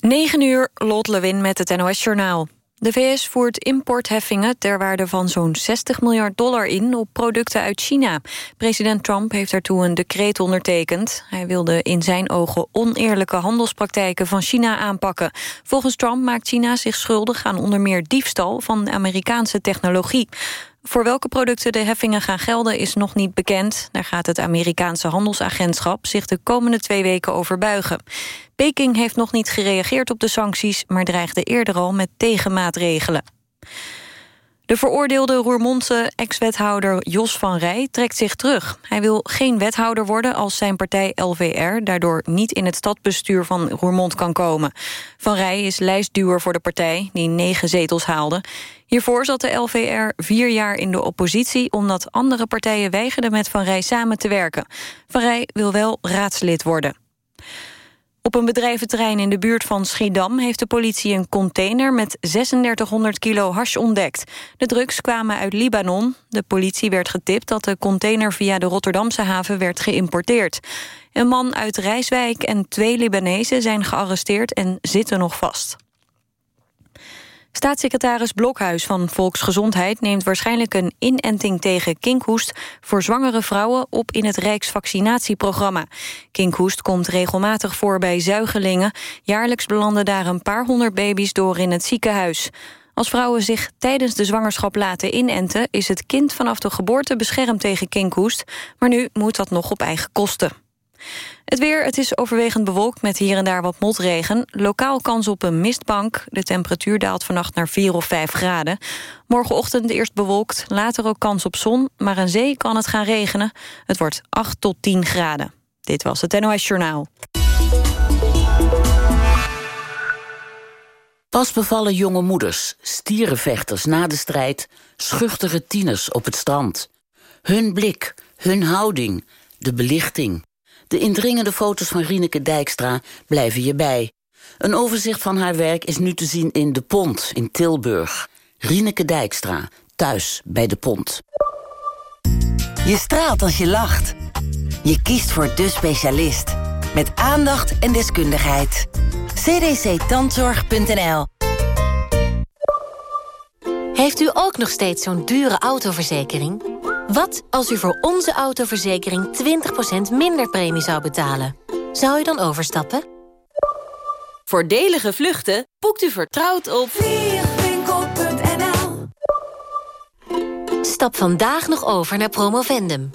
9 uur, Lot Lewin met het NOS-journaal. De VS voert importheffingen ter waarde van zo'n 60 miljard dollar in... op producten uit China. President Trump heeft daartoe een decreet ondertekend. Hij wilde in zijn ogen oneerlijke handelspraktijken van China aanpakken. Volgens Trump maakt China zich schuldig aan onder meer diefstal... van Amerikaanse technologie. Voor welke producten de heffingen gaan gelden is nog niet bekend. Daar gaat het Amerikaanse handelsagentschap zich de komende twee weken over buigen. Peking heeft nog niet gereageerd op de sancties... maar dreigde eerder al met tegenmaatregelen. De veroordeelde Roermondse ex-wethouder Jos van Rij trekt zich terug. Hij wil geen wethouder worden als zijn partij LVR... daardoor niet in het stadbestuur van Roermond kan komen. Van Rij is lijstduwer voor de partij, die negen zetels haalde. Hiervoor zat de LVR vier jaar in de oppositie... omdat andere partijen weigerden met Van Rij samen te werken. Van Rij wil wel raadslid worden. Op een bedrijventerrein in de buurt van Schiedam... heeft de politie een container met 3600 kilo hash ontdekt. De drugs kwamen uit Libanon. De politie werd getipt dat de container via de Rotterdamse haven werd geïmporteerd. Een man uit Rijswijk en twee Libanezen zijn gearresteerd en zitten nog vast. Staatssecretaris Blokhuis van Volksgezondheid neemt waarschijnlijk een inenting tegen kinkhoest voor zwangere vrouwen op in het Rijksvaccinatieprogramma. Kinkhoest komt regelmatig voor bij zuigelingen. Jaarlijks belanden daar een paar honderd baby's door in het ziekenhuis. Als vrouwen zich tijdens de zwangerschap laten inenten... is het kind vanaf de geboorte beschermd tegen kinkhoest... maar nu moet dat nog op eigen kosten. Het weer, het is overwegend bewolkt met hier en daar wat motregen. Lokaal kans op een mistbank. De temperatuur daalt vannacht naar 4 of 5 graden. Morgenochtend eerst bewolkt, later ook kans op zon... maar aan zee kan het gaan regenen. Het wordt 8 tot 10 graden. Dit was het NOS Journaal. Pas bevallen jonge moeders, stierenvechters na de strijd... schuchtere tieners op het strand. Hun blik, hun houding, de belichting... De indringende foto's van Rieneke Dijkstra blijven je bij. Een overzicht van haar werk is nu te zien in De Pont in Tilburg. Rieneke Dijkstra, thuis bij De Pont. Je straalt als je lacht. Je kiest voor de specialist. Met aandacht en deskundigheid. cdctandzorg.nl Heeft u ook nog steeds zo'n dure autoverzekering? Wat als u voor onze autoverzekering 20% minder premie zou betalen? Zou u dan overstappen? Voordelige vluchten boekt u vertrouwd op vliegwinkel.nl Stap vandaag nog over naar Promovendum.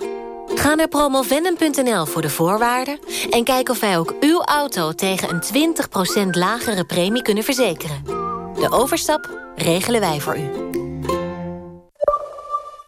Ga naar promovendum.nl voor de voorwaarden... en kijk of wij ook uw auto tegen een 20% lagere premie kunnen verzekeren. De overstap regelen wij voor u.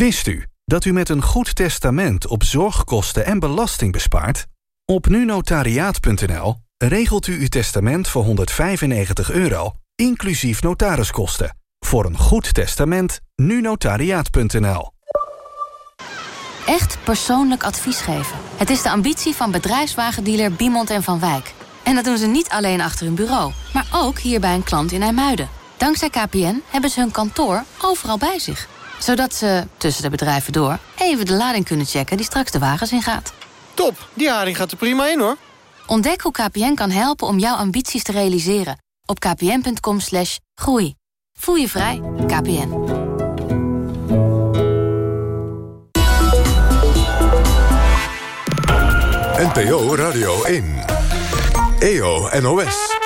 Wist u dat u met een goed testament op zorgkosten en belasting bespaart? Op nunotariaat.nl regelt u uw testament voor 195 euro, inclusief notariskosten. Voor een goed testament, nunotariaat.nl. Echt persoonlijk advies geven. Het is de ambitie van bedrijfswagendealer Biemond en Van Wijk. En dat doen ze niet alleen achter hun bureau, maar ook hier bij een klant in IJmuiden. Dankzij KPN hebben ze hun kantoor overal bij zich zodat ze, tussen de bedrijven door, even de lading kunnen checken die straks de wagens ingaat. Top, die lading gaat er prima in hoor. Ontdek hoe KPN kan helpen om jouw ambities te realiseren. Op kpn.com slash groei. Voel je vrij, KPN. NPO Radio 1. EO NOS.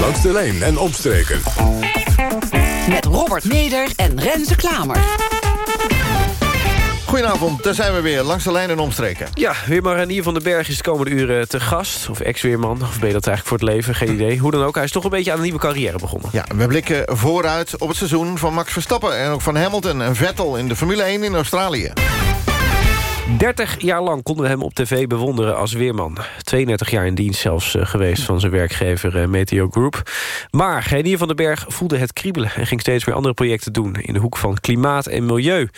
Langs de lijn en omstreken met Robert Neder en Renze Klamer. Goedenavond, daar zijn we weer, langs de lijn en omstreken. Ja, Weerman Renier van den Berg is de komende uren te gast. Of ex-weerman, of ben je dat eigenlijk voor het leven? Geen idee. Hoe dan ook, hij is toch een beetje aan een nieuwe carrière begonnen. Ja, we blikken vooruit op het seizoen van Max Verstappen... en ook van Hamilton en Vettel in de Formule 1 in Australië. 30 jaar lang konden we hem op tv bewonderen als weerman. 32 jaar in dienst zelfs eh, geweest van zijn werkgever uh, Meteo Group. Maar Reinier van den Berg voelde het kriebelen... en ging steeds weer andere projecten doen... in de hoek van klimaat en milieu.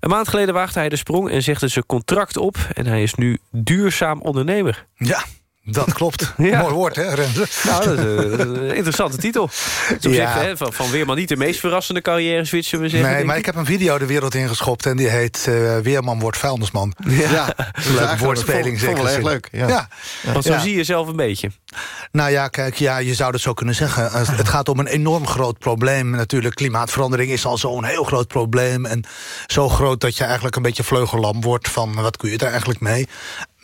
Een maand geleden waagde hij de sprong en zegde zijn contract op... en hij is nu duurzaam ondernemer. Ja, dat klopt. Mooi woord, hè, Renze? Nou, dat is een interessante titel. Ja. Zich, hè, van, van Weerman niet de meest verrassende carrière switch, we zeggen. Nee, maar ik heb een video de wereld ingeschopt... en die heet uh, Weerman wordt vuilnisman. Ja, ja. leuke woordspeling. Vond, vond erg leuk. Ja. ja. Want zo zie je zelf een beetje. Nou ja, kijk, ja, je zou dat zo kunnen zeggen. Het gaat om een enorm groot probleem. Natuurlijk, klimaatverandering is al zo'n heel groot probleem. En zo groot dat je eigenlijk een beetje vleugellam wordt... van wat kun je er eigenlijk mee?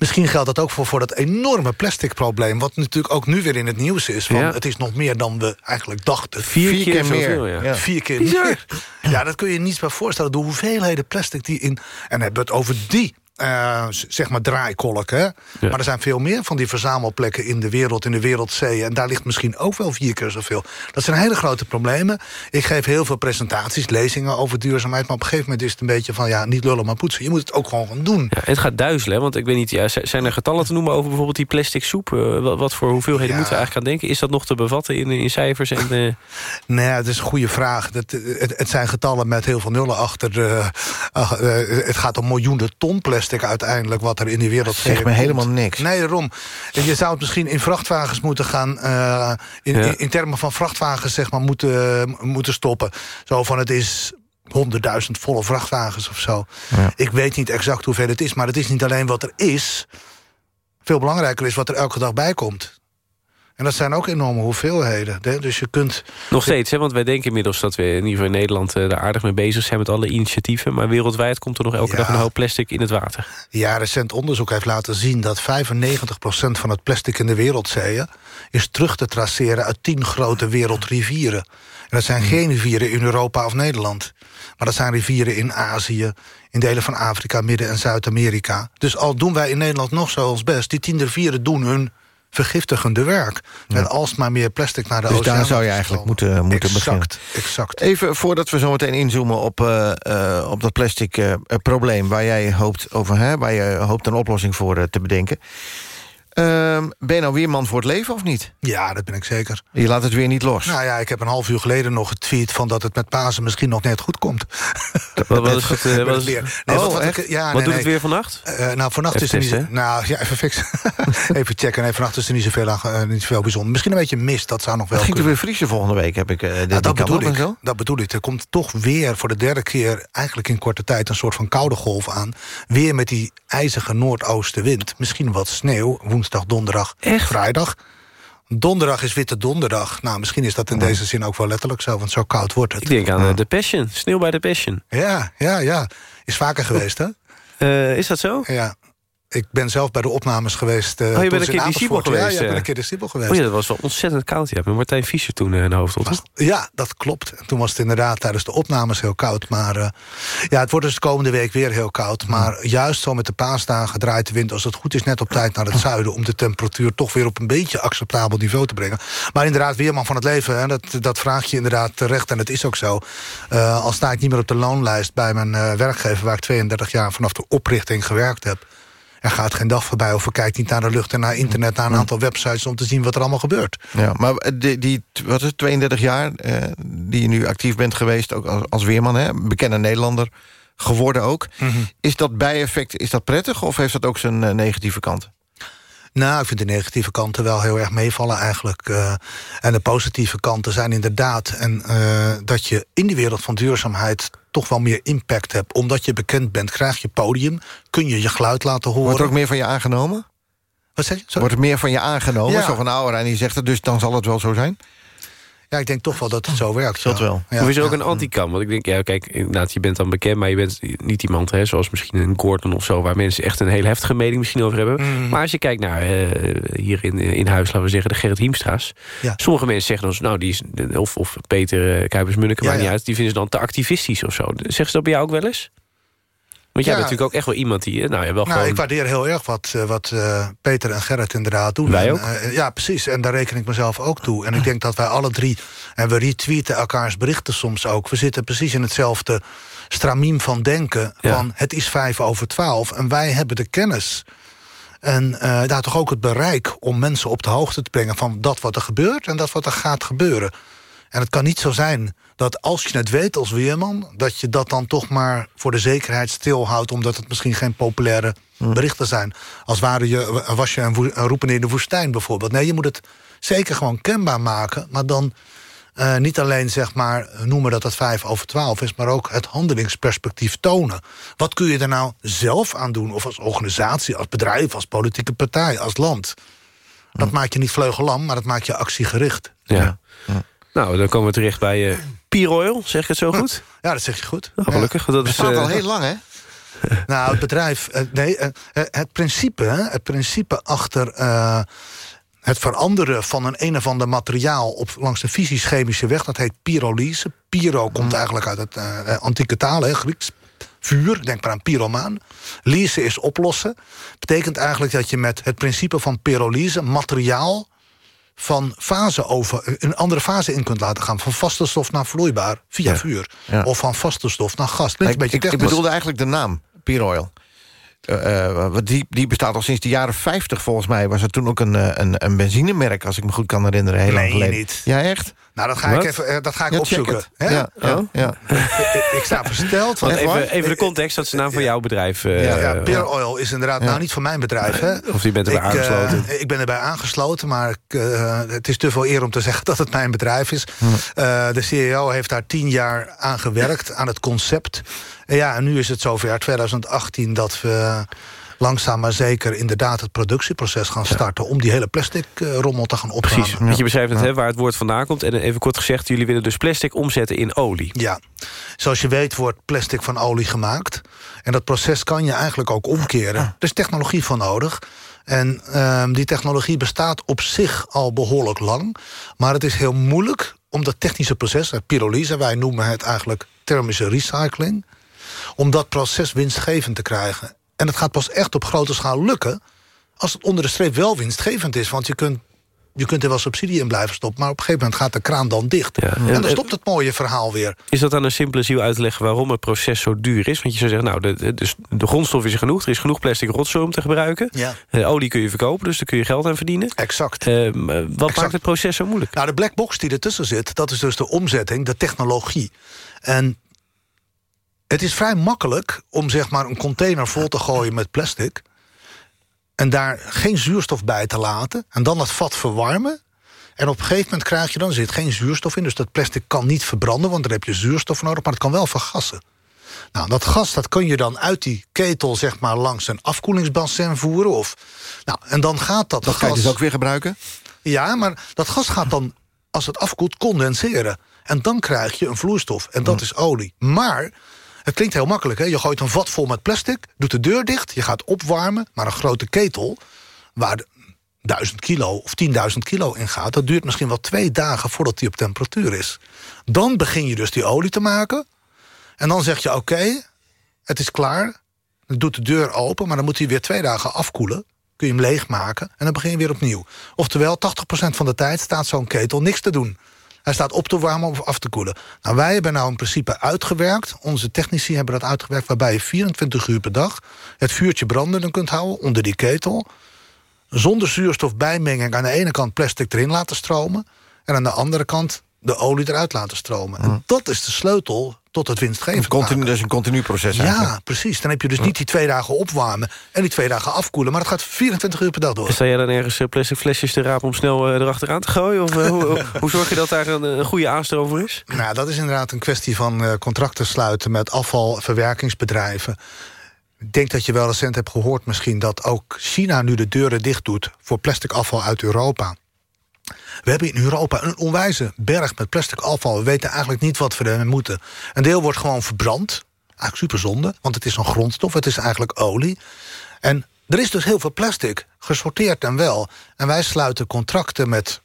Misschien geldt dat ook voor, voor dat enorme plastic probleem... wat natuurlijk ook nu weer in het nieuws is. Van, ja. Het is nog meer dan we eigenlijk dachten. Vier, Vier keer, keer, meer. Ja. Vier keer meer. Ja, dat kun je niets bij voorstellen. De hoeveelheden plastic die in... en hebben we het over die uh, zeg maar draaikolk. Hè? Ja. Maar er zijn veel meer van die verzamelplekken in de wereld, in de wereldzeeën. En daar ligt misschien ook wel vier keer zoveel. Dat zijn hele grote problemen. Ik geef heel veel presentaties, lezingen over duurzaamheid. Maar op een gegeven moment is het een beetje van, ja, niet lullen maar poetsen. Je moet het ook gewoon gaan doen. Ja, het gaat duizelen, want ik weet niet, ja, zijn er getallen te noemen over bijvoorbeeld die plastic soep? Uh, wat, wat, voor hoeveelheden ja. moeten we eigenlijk aan denken? Is dat nog te bevatten in, in cijfers? En, uh... Nee, het is een goede vraag. Dat, het, het zijn getallen met heel veel nullen achter. Het gaat om miljoenen ton plastic uiteindelijk wat er in die wereld zegt me helemaal niks. Nee, daarom. Je zou het misschien in vrachtwagens moeten gaan... Uh, in, ja. in, in, termen van vrachtwagens zeg maar, moeten, moeten stoppen. Zo van het is 100.000 volle vrachtwagens of zo. Ja. Ik weet niet exact hoeveel het is, maar het is niet alleen wat er is. Veel belangrijker is wat er elke dag bij komt. En dat zijn ook enorme hoeveelheden. Dus je kunt... Nog steeds, hè? want wij denken inmiddels dat we in ieder geval in Nederland... Uh, daar aardig mee bezig zijn met alle initiatieven. Maar wereldwijd komt er nog elke ja. dag een hoop plastic in het water. Ja, recent onderzoek heeft laten zien dat 95% van het plastic in de wereldzeeën... is terug te traceren uit 10 grote wereldrivieren. En dat zijn geen rivieren in Europa of Nederland. Maar dat zijn rivieren in Azië, in delen van Afrika, Midden- en Zuid-Amerika. Dus al doen wij in Nederland nog zo ons best... die tien rivieren doen hun vergiftigende werk. Ja. En alsmaar meer plastic naar de dus oceaan. daar zou je eigenlijk moeten, moeten exact, beginnen. Exact. Even voordat we zo meteen inzoomen op, uh, uh, op dat plastic uh, probleem... waar jij hoopt, over, hè, waar je hoopt een oplossing voor te bedenken. Uh, ben je nou weer man voor het leven of niet? Ja, dat ben ik zeker. Je laat het weer niet los? Nou ja, ik heb een half uur geleden nog getweet... van dat het met Pasen misschien nog net goed komt. Wat, wat is het? Uh, wat, is... Nee, oh, wat, wat, ik, ja, wat nee, doet nee. het weer vannacht? Uh, nou, vannacht is er niet... Nou, ja, even fixen. even checken. Nee, vannacht is er niet zoveel, uh, niet zoveel bijzonder. Misschien een beetje mist, dat zou nog wel Het ging er weer vriezen volgende week, heb ik uh, nou, dat bedoel ik. Zo? Dat bedoel ik. Er komt toch weer voor de derde keer... eigenlijk in korte tijd een soort van koude golf aan. Weer met die ijzige noordoostenwind. Misschien wat sneeuw, woensdag, donderdag... Echt? Vrijdag. Donderdag is witte donderdag. Nou, misschien is dat in deze zin ook wel letterlijk zo, want zo koud wordt het. Ik denk aan de Passion, sneeuw bij de Passion. Ja, ja, ja. Is vaker geweest, hè? Uh, is dat zo? Ja. Ik ben zelf bij de opnames geweest. Uh, oh, je bent een keer in Siebel geweest? Ja, ja, ben een keer Siebel geweest. Oh ja, dat was wel ontzettend koud. Je hebt met Martijn Fischer toen uh, in de hoofdrol. Ja, dat klopt. En toen was het inderdaad tijdens de opnames heel koud. Maar uh, ja, het wordt dus de komende week weer heel koud. Maar juist zo met de paasdagen draait de wind... als het goed is net op tijd naar het zuiden... om de temperatuur toch weer op een beetje acceptabel niveau te brengen. Maar inderdaad, weerman van het leven, hè, dat, dat vraag je inderdaad terecht. En het is ook zo. Al sta ik niet meer op de loonlijst bij mijn werkgever... waar ik 32 jaar vanaf de oprichting gewerkt heb er gaat geen dag voorbij of we kijken niet naar de lucht... en naar internet, naar een aantal websites om te zien wat er allemaal gebeurt. Ja, maar die, die wat is het, 32 jaar eh, die je nu actief bent geweest... ook als, als weerman, hè, bekende Nederlander geworden ook. Mm -hmm. Is dat bijeffect is dat prettig of heeft dat ook zijn uh, negatieve kant? Nou, ik vind de negatieve kanten wel heel erg meevallen eigenlijk. Uh, en de positieve kanten zijn inderdaad... En, uh, dat je in die wereld van duurzaamheid toch wel meer impact hebt. Omdat je bekend bent, krijg je podium... kun je je geluid laten horen. Wordt er ook meer van je aangenomen? Wat zeg je? Sorry? Wordt er meer van je aangenomen? Ja. Zo van, nou, en die zegt het, dus dan zal het wel zo zijn? Ja, ik denk toch wel dat het zo werkt. Dat ja. wel. Ja, of is er ook een anti-kam? Want ik denk, ja, kijk, inderdaad, je bent dan bekend... maar je bent niet iemand, hè, zoals misschien een Gordon of zo... waar mensen echt een hele heftige mening misschien over hebben. Mm. Maar als je kijkt naar uh, hier in, in huis, laten we zeggen, de Gerrit Hiemstra's... Ja. sommige mensen zeggen dan, nou, die is, of, of Peter uh, Kuipers-Munneke, maakt niet uit... die vinden ze dan te activistisch of zo. Zeggen ze dat bij jou ook wel eens? Want jij Ja. bent natuurlijk ook echt wel iemand die... eh, Nou, ja, wel Nou, gewoon... ik waardeer heel erg wat, eh, wat eh, Peter en Gerrit inderdaad doen. Wij En, ook. ja, precies. En daar reken ik mezelf ook toe. En ik denk dat wij alle drie... en we retweeten elkaars berichten soms ook... we zitten precies in hetzelfde stramien van denken... Ja. van het is vijf over twaalf en wij hebben de kennis... En daar toch ook het bereik om mensen op de hoogte te brengen... van dat wat er gebeurt en dat wat er gaat gebeuren. En het kan niet zo zijn dat als je het weet als weerman... dat je dat dan toch maar voor de zekerheid stilhoudt... omdat het misschien geen populaire berichten zijn. Als waren je, was je een, een roepen in de woestijn bijvoorbeeld. Nee, je moet het zeker gewoon kenbaar maken... maar dan eh, niet alleen zeg maar noemen dat het vijf over twaalf is... maar ook het handelingsperspectief tonen. Wat kun je er nou zelf aan doen? Of als organisatie, als bedrijf, als politieke partij, als land? Dat maakt je niet vleugellam, maar dat maakt je actiegericht. Ja. Nou, dan komen we terecht bij uh, Piroil, zeg ik het zo goed? Ja, dat zeg je goed. Nou, gelukkig. want Dat is, staat al eh, heel lang, hè? Nou, het bedrijf... eh, nee, het principe, het principe achter eh, het veranderen van een een of ander materiaal... Op, langs de fysisch-chemische weg, dat heet pyrolyse. Pyro komt eigenlijk uit het antieke taal, hè, Grieks. Vuur, denk maar aan pyromaan. Lyse is oplossen. Betekent eigenlijk dat je met het principe van pyrolyse... materiaal van fase over, een andere fase in kunt laten gaan. Van vaste stof naar vloeibaar, via Ja. vuur. Ja. Of van vaste stof naar gas. Klinkt Ik, een beetje ik, ik technisch. bedoelde eigenlijk de naam, Piroil. Eh, eh, want die, die bestaat al sinds de jaren 50 volgens mij. Was er toen ook een, eh, een, een benzinemerk, als ik me goed kan herinneren. Heel lang Nee, geleden. niet. Ja, echt? Nou, dat ga ik even eh, dat ga ik Ja, opzoeken. hè? Ja, ja, ja. ik, ik sta versteld. want even, even de context, dat is de naam van jouw bedrijf. eh, ja, ja, Peer Oil is inderdaad nou niet van mijn bedrijf. Hè? Of je bent erbij ik, eh, aangesloten. ik ben erbij aangesloten, maar ik, het is te veel eer om te zeggen dat het mijn bedrijf is. Eh, de CEO heeft daar tien jaar aan gewerkt, aan het concept. En ja, en nu is het zover, 2018, dat we langzaam maar zeker inderdaad het productieproces gaan starten... om die hele plastic eh, rommel te gaan opruimen. Precies, want je beschrijft het, hè, waar het woord vandaan komt. En even kort gezegd, jullie willen dus plastic omzetten in olie. Ja, zoals je weet wordt plastic van olie gemaakt. En dat proces kan je eigenlijk ook omkeren. Er is technologie voor nodig. En ehm, die technologie bestaat op zich al behoorlijk lang. Maar het is heel moeilijk om dat technische proces... pyrolyse, wij noemen het eigenlijk thermische recycling... om dat proces winstgevend te krijgen. En het gaat pas echt op grote schaal lukken... als het onder de streep wel winstgevend is. Want je kunt, je kunt er wel subsidie in blijven stoppen... maar op een gegeven moment gaat de kraan dan dicht. Ja, En en- dan stopt het mooie verhaal weer. Is dat dan een simpele ziel uit te leggen waarom het proces zo duur is? Want je zou zeggen, nou, de, de, dus de grondstof is er genoeg. Er is genoeg plastic rotzooi om te gebruiken. Ja. Eh, olie kun je verkopen, dus daar kun je geld aan verdienen. Exact. Eh, wat maakt het proces zo moeilijk? Nou, de black box die ertussen zit, dat is dus de omzetting, de technologie. En het is vrij makkelijk om zeg maar een container vol te gooien met plastic... en daar geen zuurstof bij te laten... en dan dat vat verwarmen. En op een gegeven moment krijg je dan, er zit geen zuurstof in... dus dat plastic kan niet verbranden, want daar heb je zuurstof nodig... maar het kan wel vergassen. Nou, dat gas dat kun je dan uit die ketel zeg maar, langs een afkoelingsbassin voeren. Of, nou, en dan gaat dat, Dat gas... kan je dus ook weer gebruiken? Ja, maar dat gas gaat dan, als het afkoelt, condenseren. En dan krijg je een vloeistof. En dat is olie. Maar, het klinkt heel makkelijk. Hè? Je gooit een vat vol met plastic, doet de deur dicht... je gaat opwarmen, maar een grote ketel... waar de 1000 kilo of 10.000 kilo in gaat... dat duurt misschien wel twee dagen voordat die op temperatuur is. Dan begin je dus die olie te maken... En dan zeg je, oké, het is klaar. Dan doet de deur open, maar dan moet hij weer twee dagen afkoelen. Kun je hem leegmaken en dan begin je weer opnieuw. Oftewel, 80% van de tijd staat zo'n ketel niks te doen. Hij staat op te warmen of af te koelen. Nou, wij hebben nou in principe uitgewerkt. Onze technici hebben dat uitgewerkt... waarbij je 24 uur per dag het vuurtje brandende kunt houden... onder die ketel. Zonder zuurstof bijmenging aan de ene kant plastic erin laten stromen... en aan de andere kant de olie eruit laten stromen. En dat is de sleutel tot het winstgevend Een continu, maken. dat is een continu proces eigenlijk. Ja, precies. Dan heb je dus niet die twee dagen opwarmen... en die twee dagen afkoelen, maar het gaat 24 uur per dag door. Sta jij dan ergens eh, plastic flesjes te rapen om snel eh, erachteraan te gooien? Of eh, hoe, hoe- hoe zorg je dat daar een, een goede aanstroom voor is? Nou, dat is inderdaad een kwestie van eh, contracten sluiten... met afvalverwerkingsbedrijven. Ik denk dat je wel recent hebt gehoord misschien... dat ook China nu de deuren dicht doet voor plastic afval uit Europa. We hebben in Europa een onwijze berg met plastic afval. We weten eigenlijk niet wat we ermee moeten. Een deel wordt gewoon verbrand. Eigenlijk superzonde, want het is een grondstof. Het is eigenlijk olie. En er is dus heel veel plastic, gesorteerd en wel. En wij sluiten contracten met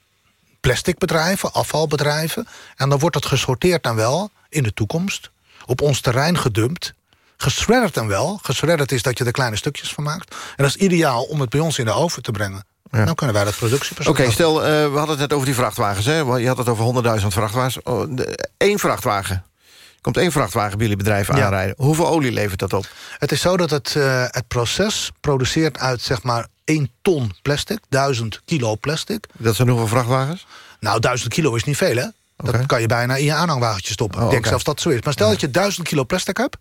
plasticbedrijven, afvalbedrijven. En dan wordt dat gesorteerd en wel in de toekomst. Op ons terrein gedumpt. Geschredderd dan wel. Geschredderd is dat je er kleine stukjes van maakt. En dat is ideaal om het bij ons in de oven te brengen. Dan kunnen wij dat. Oké, stel, uh, we hadden het net over die vrachtwagens. Hè? Je had het over 100.000 vrachtwagens. Oh, Eén vrachtwagen. Komt één vrachtwagen bij jullie bedrijf aanrijden. Hoeveel olie levert dat op? Het is zo dat het, uh, het proces produceert uit zeg maar 1 ton plastic. 1000 kilo plastic. Dat zijn hoeveel vrachtwagens? Nou, 1000 kilo is niet veel, hè? Dat kan je bijna in je aanhangwagentje stoppen. Oh, ik denk okay. zelfs dat zo is. Maar stel dat je 1000 kilo plastic hebt...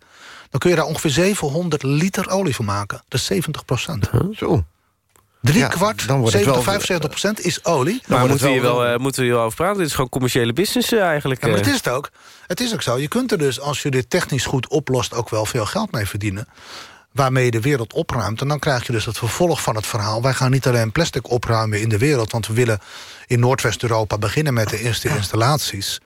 dan kun je daar ongeveer 700 liter olie van maken. Dat is 70 procent. Huh? Zo. Drie ja, kwart, dan wordt 70, 75 procent is olie. Maar moeten we, hier wel, uh, moeten we hier over praten? Dit is gewoon commerciële business uh, eigenlijk. Ja, maar het is het ook. Het is ook zo. Je kunt er dus, als je dit technisch goed oplost... ook wel veel geld mee verdienen waarmee je de wereld opruimt. En dan krijg je dus het vervolg van het verhaal. Wij gaan niet alleen plastic opruimen in de wereld... want we willen in Noordwest-Europa beginnen met de eerste installaties...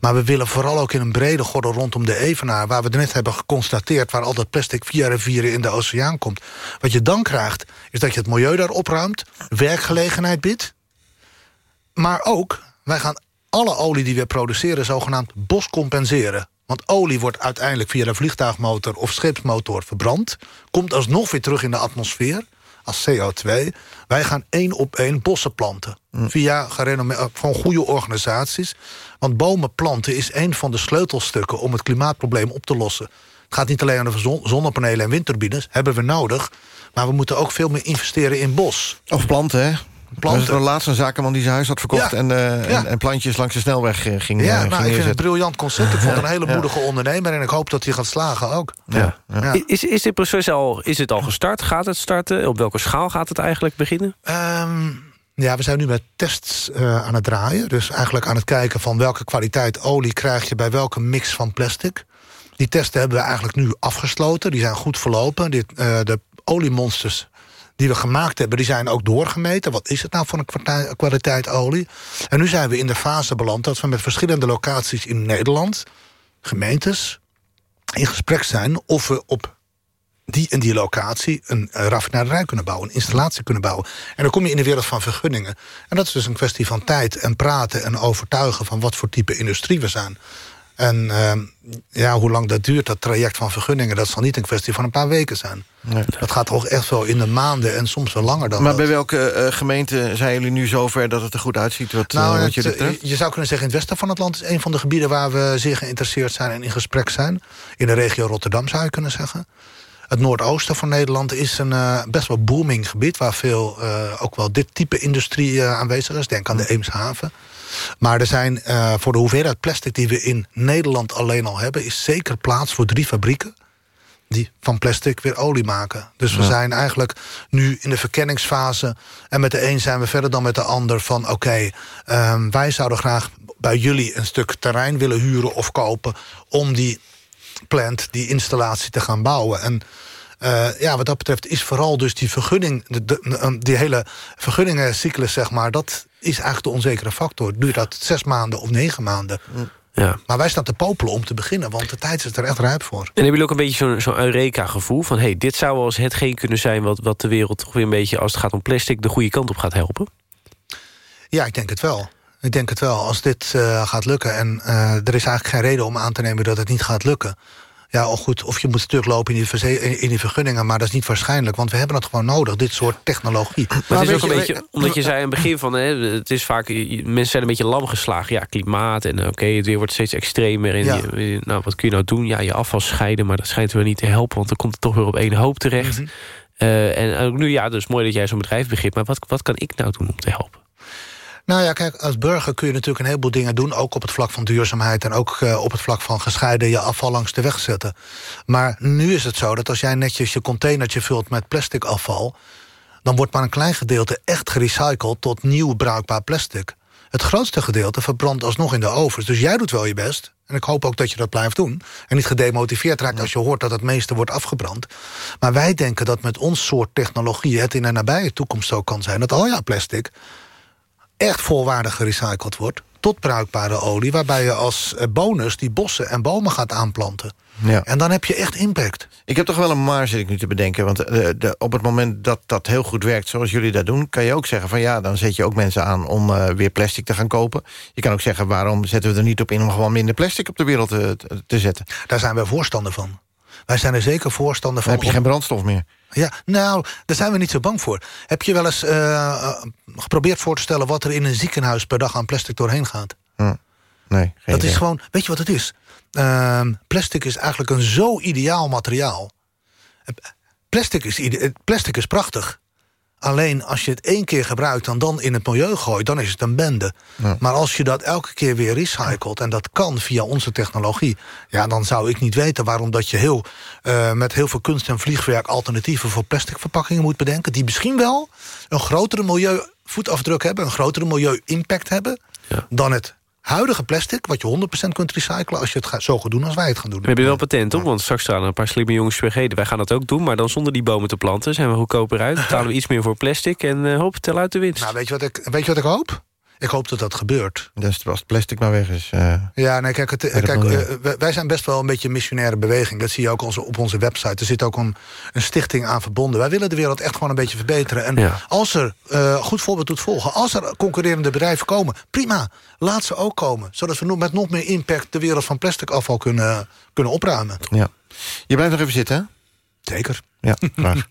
Maar we willen vooral ook in een brede gordel rondom de Evenaar... waar we net hebben geconstateerd... waar al dat plastic via rivieren in de oceaan komt. Wat je dan krijgt, is dat je het milieu daar opruimt... werkgelegenheid biedt. Maar ook, wij gaan alle olie die we produceren... zogenaamd bos compenseren. Want olie wordt uiteindelijk via de vliegtuigmotor of scheepsmotor verbrand. Komt alsnog weer terug in de atmosfeer als CO2. Wij gaan één op één bossen planten. Mm. Via van goede organisaties. Want bomen planten is een van de sleutelstukken... om het klimaatprobleem op te lossen. Het gaat niet alleen om zonnepanelen en windturbines. Hebben we nodig. Maar we moeten ook veel meer investeren in bos. Of planten, hè? planten. Er was laatst een zakenman die zijn huis had verkocht... En, uh, en, en, plantjes langs de snelweg uh, ging Ja, uh, nou, ik vind het een briljant concept. Ik vond een hele moedige ondernemer... en ik hoop dat hij gaat slagen ook. Ja. Is, is dit proces al, is het al gestart? Gaat het starten? Op welke schaal gaat het eigenlijk beginnen? Um, ja, we zijn nu met tests aan het draaien. Dus eigenlijk aan het kijken van welke kwaliteit olie krijg je... bij welke mix van plastic. Die testen hebben we eigenlijk nu afgesloten. Die zijn goed verlopen. Dit, de oliemonsters die we gemaakt hebben, die zijn ook doorgemeten. Wat is het nou voor een kwaliteit olie? En nu zijn we in de fase beland dat we met verschillende locaties in Nederland... gemeentes, in gesprek zijn of we op die en die locatie een raffinaderij kunnen bouwen... een installatie kunnen bouwen. En dan kom je in de wereld van vergunningen. En dat is dus een kwestie van tijd en praten en overtuigen... van wat voor type industrie we zijn. En uh, ja, hoe lang dat duurt, dat traject van vergunningen... dat zal niet een kwestie van een paar weken zijn. Nee. Dat gaat toch echt wel in de maanden en soms wel langer dan Maar dat. bij welke uh, gemeente zijn jullie nu zover dat het er goed uitziet? Wat, nou, uh, wat het, je, je zou kunnen zeggen, in het westen van het land... is een van de gebieden waar we zeer geïnteresseerd zijn en in gesprek zijn. In de regio Rotterdam zou je kunnen zeggen. Het noordoosten van Nederland is een uh, best wel booming gebied... waar veel ook wel dit type industrie aanwezig is. Denk aan de Eemshaven. Maar er zijn voor de hoeveelheid plastic die we in Nederland alleen al hebben... is zeker plaats voor drie fabrieken die van plastic weer olie maken. Dus we ja. zijn eigenlijk nu in de verkenningsfase... en met de een zijn we verder dan met de ander van... oké, okay, um, wij zouden graag bij jullie een stuk terrein willen huren of kopen... om die plant, die installatie te gaan bouwen. En uh, ja, wat dat betreft is vooral dus die vergunning... De, de, die hele vergunningencyclus, zeg maar... dat is eigenlijk de onzekere factor. Duurt dat zes maanden of negen maanden? Ja. Maar wij staan te popelen om te beginnen, want de tijd is er echt rijp voor. En hebben jullie ook een beetje zo'n zo Eureka-gevoel? Van hey, dit zou wel eens hetgeen kunnen zijn wat, wat de wereld toch weer een beetje... als het gaat om plastic, de goede kant op gaat helpen? Ja, ik denk het wel. Ik denk het wel. Als dit uh, gaat lukken... en uh, er is eigenlijk geen reden om aan te nemen dat het niet gaat lukken... Ja, al goed, of je moet teruglopen in die, in die vergunningen... maar dat is niet waarschijnlijk, want we hebben het gewoon nodig... dit soort technologie. Maar, maar het is ook een beetje, omdat je zei aan het begin van... Hè, het is vaak, mensen zijn een beetje lam geslagen. Ja, klimaat en oké, okay, het weer wordt steeds extremer. En ja. je, nou, wat kun je nou doen? Ja, je afval scheiden, maar dat schijnt wel niet te helpen... want dan komt het toch weer op één hoop terecht. Mm -hmm. uh, en ook nu, ja, dus mooi dat jij zo'n bedrijf begint... maar wat, wat kan ik nou doen om te helpen? Nou ja, kijk, als burger kun je natuurlijk een heleboel dingen doen... ook op het vlak van duurzaamheid en ook uh, op het vlak van gescheiden... je afval langs de weg zetten. Maar nu is het zo dat als jij netjes je containertje vult met plastic afval... dan wordt maar een klein gedeelte echt gerecycled tot nieuw bruikbaar plastic. Het grootste gedeelte verbrandt alsnog in de ovens. Dus jij doet wel je best. En ik hoop ook dat je dat blijft doen. En niet gedemotiveerd raakt als je hoort dat het meeste wordt afgebrand. Maar wij denken dat met ons soort technologie... het in de nabije toekomst zo kan zijn dat al ja plastic echt volwaardig gerecycled wordt tot bruikbare olie... waarbij je als bonus die bossen en bomen gaat aanplanten. Ja. En dan heb je echt impact. Ik heb toch wel een marge ik nu te bedenken. Want de, de, op het moment dat dat heel goed werkt zoals jullie dat doen... kan je ook zeggen van ja, dan zet je ook mensen aan om uh, weer plastic te gaan kopen. Je kan ook zeggen waarom zetten we er niet op in... om gewoon minder plastic op de wereld te, te zetten. Daar zijn wij voorstander van. Wij zijn er zeker voorstander van... Dan heb je geen brandstof meer. Ja, nou, daar zijn we niet zo bang voor. Heb je wel eens uh, geprobeerd voor te stellen... wat er in een ziekenhuis per dag aan plastic doorheen gaat? Hm. Nee, geen Dat idee. is gewoon... Weet je wat het is? Uh, plastic is eigenlijk een zo ideaal materiaal. Plastic is, plastic is prachtig. Alleen als je het één keer gebruikt en dan in het milieu gooit... dan is het een bende. Ja. Maar als je dat elke keer weer recycelt... en dat kan via onze technologie... ja, dan zou ik niet weten waarom dat je heel, uh, met heel veel kunst en vliegwerk... alternatieven voor plastic verpakkingen moet bedenken... die misschien wel een grotere milieuvoetafdruk hebben... een grotere milieu-impact hebben... Ja. dan het huidige plastic, wat je 100% kunt recyclen... als je het zo gaat doen als wij het gaan doen. We hebben wel patent op, want straks staan er een paar slimme jongens vergeten. Wij gaan dat ook doen, maar dan zonder die bomen te planten... zijn we goedkoper uit, betalen we iets meer voor plastic... en uh, hop, tel uit de winst. Nou, weet je wat ik, weet je wat ik hoop? Ik hoop dat dat gebeurt. Dus als het plastic maar weg is. Uh, ja, nee, kijk, het, kijk uh, wij zijn best wel een beetje een missionaire beweging. Dat zie je ook onze, op onze website. Er zit ook een, een, stichting aan verbonden. Wij willen de wereld echt gewoon een beetje verbeteren. En ja. als er, uh, goed voorbeeld doet volgen... als er concurrerende bedrijven komen, prima. Laat ze ook komen. Zodat we met nog meer impact... de wereld van plastic afval kunnen, kunnen opruimen. Ja. Je blijft nog even zitten, hè? Zeker. Ja, graag.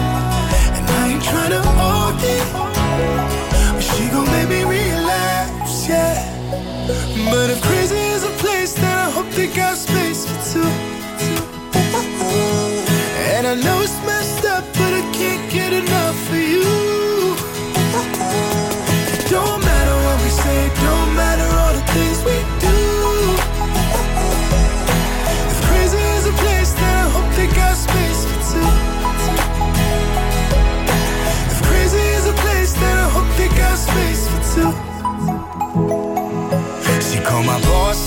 tryna OD But she gon' make me relapse, yeah. But if crazy is a place Then I hope they got space for two. And I know it's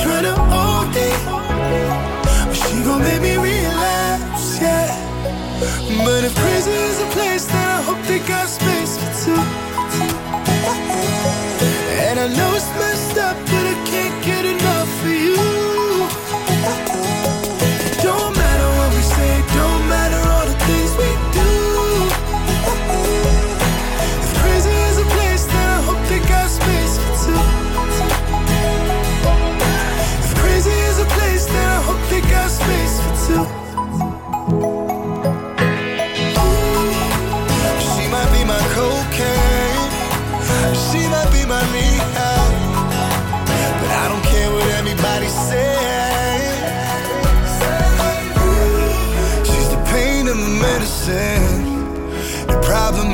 And I ain't tryna But she gon' make me relapse, yeah. But if crazy is a place Then I hope they got space for two And I know it's messed up But I can't get enough of you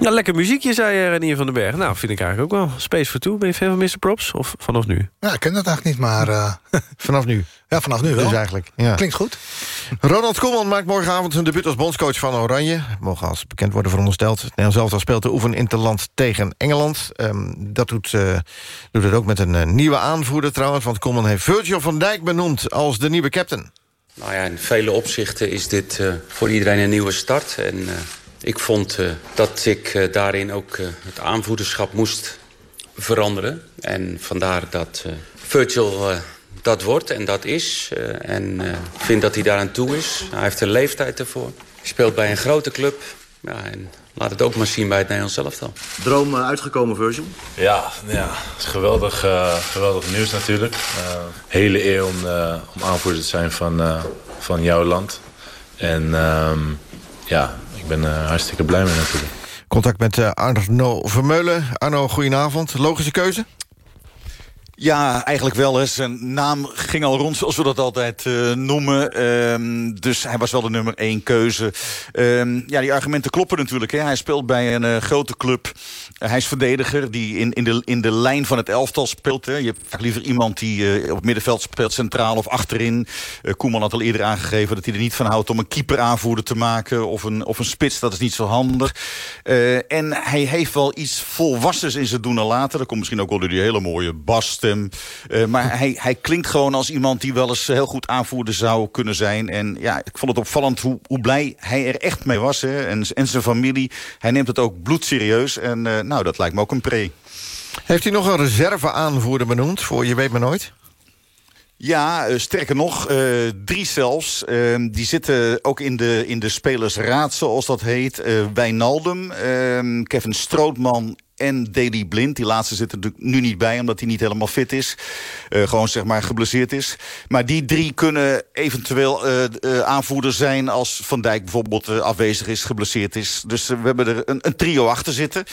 Ja, lekker muziekje, zei Renier van den Berg. Nou, vind ik eigenlijk ook wel. Space for Two. Ben je fan van Mr. Props? Of vanaf nu? Ja, ik ken dat eigenlijk niet, maar... Uh, vanaf nu? Ja, vanaf nu wel. Dus eigenlijk, ja. Klinkt goed. Ronald Koeman maakt morgenavond zijn debuut als bondscoach van Oranje. Mogen als bekend worden verondersteld. Het Nederlands zelf speelt de oefen interland tegen Engeland. Um, dat doet, uh, doet het ook met een uh, nieuwe aanvoerder trouwens. Want Koeman heeft Virgil van Dijk benoemd als de nieuwe captain. Nou ja, in vele opzichten is dit uh, voor iedereen een nieuwe start. En ik vond dat ik daarin ook het aanvoederschap moest veranderen. En vandaar dat Virgil dat wordt en dat is. Uh, en uh, vind dat hij daaraan toe is. Hij heeft een leeftijd ervoor. Speelt bij een grote club. Ja, en laat het ook maar zien bij het Nederlands elftal. Droom uh, uitgekomen, Virgil? Ja, ja het is geweldig, geweldig nieuws natuurlijk. hele eer om, om aanvoerder te zijn van, van jouw land. En ehm, ja, ik ben hartstikke blij mee natuurlijk. Contact met Arno Vermeulen. Arno, goedenavond. Logische keuze? Ja, eigenlijk wel. Hè. Zijn naam ging al rond, zoals we dat altijd uh, noemen. Um, dus hij was wel de nummer één keuze. Um, ja, die argumenten kloppen natuurlijk. Hè. Hij speelt bij een uh, grote club. Hij is verdediger die in, in, de, in de lijn van het elftal speelt. Je hebt liever iemand die op het middenveld speelt, centraal of achterin. Koeman had al eerder aangegeven dat hij er niet van houdt... om een keeper aanvoerder te maken of een, of een spits. Dat is niet zo handig. en hij heeft wel iets volwassens in zijn doen en laten. Dat komt misschien ook wel die hele mooie uh, maar hij, hij klinkt gewoon als iemand die wel eens heel goed aanvoerder zou kunnen zijn. En ja, ik vond het opvallend hoe, hoe blij hij er echt mee was. Hè. En, en zijn familie. Hij neemt het ook bloedserieus. En uh, nou, dat lijkt me ook een pre. Heeft hij nog een reserve aanvoerder benoemd voor Je Weet Maar Nooit? Ja, uh, sterker nog, uh, drie zelfs. Uh, die zitten ook in de, in de spelersraad, zoals dat heet. Wijnaldum, ehm, Kevin Strootman en Daley Blind. Die laatste zit er nu niet bij, omdat hij niet helemaal fit is. Uh, gewoon zeg maar geblesseerd is. Maar die drie kunnen eventueel uh, aanvoerder zijn... als Van Dijk bijvoorbeeld afwezig is, geblesseerd is. Dus we hebben er een, een trio achter zitten.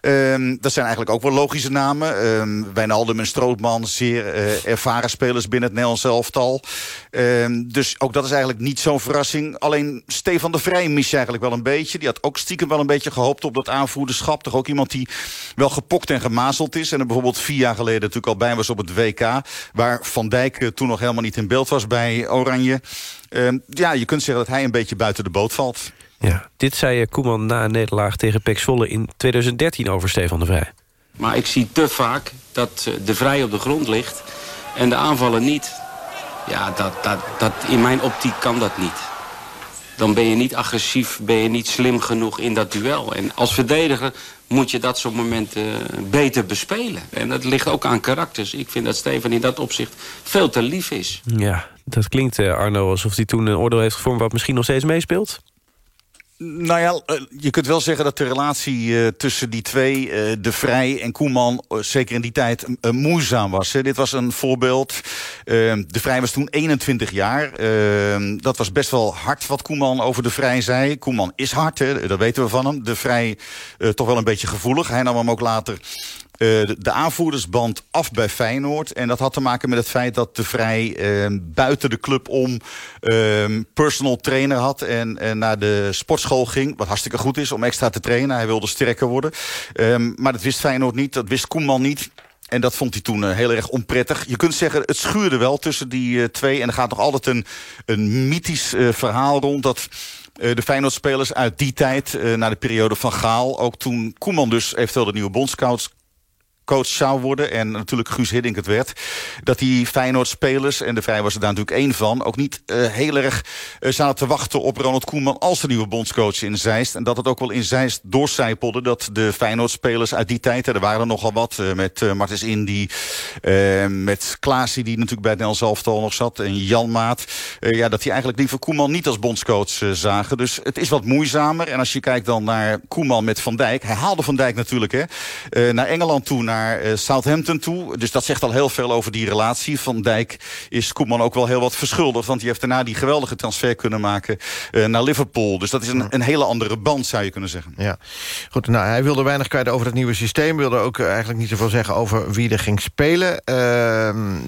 Ehm, dat zijn eigenlijk ook wel logische namen. Um, Wijnaldum en Strootman, zeer ervaren spelers binnen het Nederlands elftal. Um, dus ook dat is eigenlijk niet zo'n verrassing. Alleen Stefan de Vrij mis je eigenlijk wel een beetje. Die had ook stiekem wel een beetje gehoopt op dat aanvoerderschap. Toch ook iemand die wel gepokt en gemazeld is. En er bijvoorbeeld vier jaar geleden natuurlijk al bij was op het WK. Waar Van Dijk eh, toen nog helemaal niet in beeld was bij Oranje. Uh, ja, je kunt zeggen dat hij een beetje buiten de boot valt. Ja, dit zei eh, Koeman na een nederlaag tegen Pek Zwolle in 2013 over Stefan de Vrij. Maar ik zie te vaak dat eh, de Vrij op de grond ligt en de aanvallen niet. Ja, dat, dat, dat, in mijn optiek kan dat niet dan ben je niet agressief, ben je niet slim genoeg in dat duel. En als verdediger moet je dat soort momenten eh, beter bespelen. En dat ligt ook aan karakters. Ik vind dat Steven in dat opzicht veel te lief is. Ja, dat klinkt eh, Arno alsof hij toen een oordeel heeft gevormd... wat misschien nog steeds meespeelt. Nou ja, eh, je kunt wel zeggen dat de relatie tussen die twee, De Vrij en Koeman... zeker in die tijd moeizaam was. Dit was een voorbeeld. De Vrij was toen 21 jaar. Dat was best wel hard wat Koeman over De Vrij zei. Koeman is hard, dat weten we van hem. De Vrij toch wel een beetje gevoelig. Hij nam hem ook later uh, de, aanvoerdersband af bij Feyenoord. En dat had te maken met het feit dat de Vrij uh, buiten de club om uh, personal trainer had. En, en, naar de sportschool ging. Wat hartstikke goed is om extra te trainen. Hij wilde sterker worden. Ehm, maar dat wist Feyenoord niet. Dat wist Koeman niet. En dat vond hij toen uh, heel erg onprettig. Je kunt zeggen, het schuurde wel tussen die uh, twee. En er gaat nog altijd een, een mythisch uh, verhaal rond... dat de Feyenoord-spelers uit die tijd, na de periode van Gaal... ook toen Koeman dus eventueel de nieuwe bondscouts coach zou worden... en natuurlijk Guus Hiddink het werd... dat die Feyenoord-spelers, en de Vrij was er daar natuurlijk één van... ook niet uh, heel erg uh, zaten te wachten op Ronald Koeman... als de nieuwe bondscoach in Zeist. En dat het ook wel in Zeist doorcijpelde... dat de Feyenoord-spelers uit die tijd... er waren er nogal wat, uh, met Martens Indy... met Klaasie, die natuurlijk bij Nels Elftal nog zat... en Jan Maat, ja, dat die eigenlijk liever Koeman niet als bondscoach zagen. Dus het is wat moeizamer. En als je kijkt dan naar Koeman met Van Dijk... hij haalde Van Dijk natuurlijk hè, naar Engeland toe... naar uh, Southampton toe. Dus dat zegt al heel veel over die relatie. Van Dijk is Koeman ook wel heel wat verschuldigd. Want die heeft daarna die geweldige transfer kunnen maken uh, naar Liverpool. Dus dat is een, een, hele andere band, zou je kunnen zeggen. Ja, goed. Nou, hij wilde weinig kwijt over het nieuwe systeem. Wilde ook uh, eigenlijk niet zoveel zeggen over wie er ging spelen. Ehm,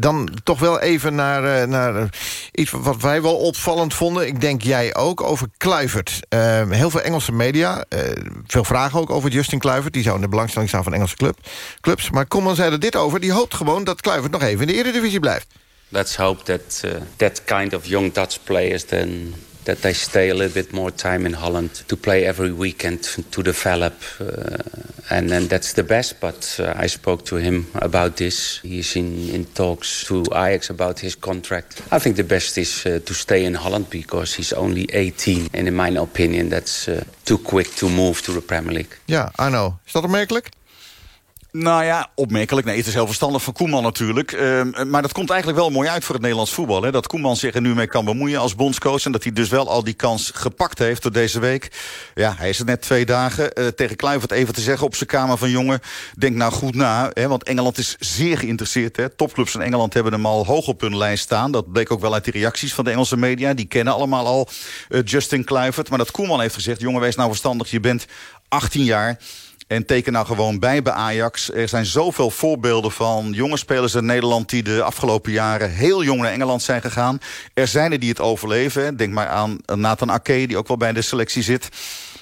dan toch wel even naar, naar iets wat wij wel opvallend vonden. Ik denk jij ook, over Kluivert. Ehm, heel veel Engelse media. veel vragen ook over Justin Kluivert. Die zou in de belangstelling staan van Engelse club clubs. Maar Koeman zei er dit over. Die hoopt gewoon dat Kluivert nog even in de Eredivisie blijft. let's hope that uh, that kind of young Dutch players then that they stay a little bit more time in Holland to play every weekend to develop. Uh, and then that's the best. But uh, I spoke to him about this. He's in, in talks to Ajax about his contract. I think the best is uh, to stay in Holland because he's only 18. And in my opinion, that's too quick to move to the Premier League. Ja, Arno, is dat opmerkelijk? Nou ja, opmerkelijk. Nee, het is heel verstandig van Koeman natuurlijk. Uh, maar dat komt eigenlijk wel mooi uit voor het Nederlands voetbal. Hè? Dat Koeman zich er nu mee kan bemoeien als bondscoach... en dat hij dus wel al die kans gepakt heeft door deze week. Ja, hij is er net twee dagen. Uh, tegen Kluivert even te zeggen op zijn kamer van... jongen, denk nou goed na. Hè? Want Engeland is zeer geïnteresseerd. Hè? Topclubs in Engeland hebben hem al hoog op hun lijst staan. Dat bleek ook wel uit de reacties van de Engelse media. Die kennen allemaal al uh, Justin Kluivert. Maar dat Koeman heeft gezegd... jongen, wees nou verstandig, je bent 18 jaar... En teken nou gewoon bij bij Ajax. Er zijn zoveel voorbeelden van jonge spelers in Nederland... die de afgelopen jaren heel jong naar Engeland zijn gegaan. Er zijn er die het overleven. Denk maar aan Nathan Ake, die ook wel bij de selectie zit.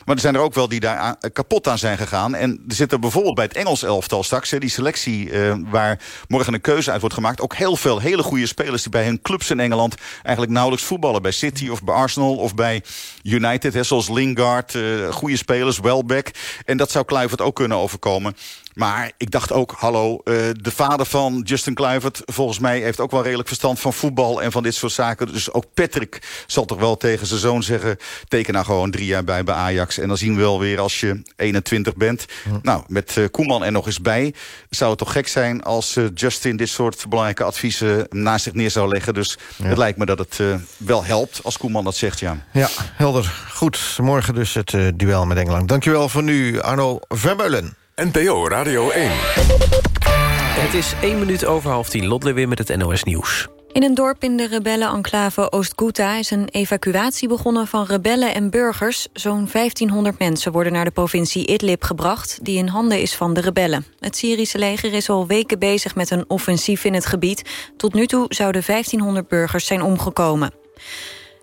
Maar er zijn er ook wel die daar kapot aan zijn gegaan. En er zitten bijvoorbeeld bij het Engels elftal straks... Die selectie uh, waar morgen een keuze uit wordt gemaakt... ook heel veel hele goede spelers die bij hun clubs in Engeland... eigenlijk nauwelijks voetballen. Bij City of bij Arsenal of bij United. Hè, zoals Lingard, uh, goede spelers, Welbeck. En dat zou Kluivert ook kunnen overkomen. Maar ik dacht ook, hallo, uh, de vader van Justin Kluivert... volgens mij heeft ook wel redelijk verstand van voetbal en van dit soort zaken. Dus ook Patrick zal toch wel tegen zijn zoon zeggen... teken nou gewoon drie jaar bij bij Ajax. En dan zien we wel weer als je 21 bent. Hm. Nou, met uh, Koeman er nog eens bij... zou het toch gek zijn als uh, Justin dit soort belangrijke adviezen... naast zich neer zou leggen. Dus ja. het lijkt me dat het wel helpt als Koeman dat zegt, ja. Ja, helder. Goed, morgen dus het duel met Engeland. Dankjewel voor nu, Arno Vermeulen. NPO Radio 1. Het is 1 minuut over half tien. Lot weer met het NOS Nieuws. In een dorp in de rebellen-enclave Oost-Ghouta is een evacuatie begonnen van rebellen en burgers. Zo'n 1500 mensen worden naar de provincie Idlib gebracht... die in handen is van de rebellen. Het Syrische leger is al weken bezig met een offensief in het gebied. Tot nu toe zouden 1500 burgers zijn omgekomen.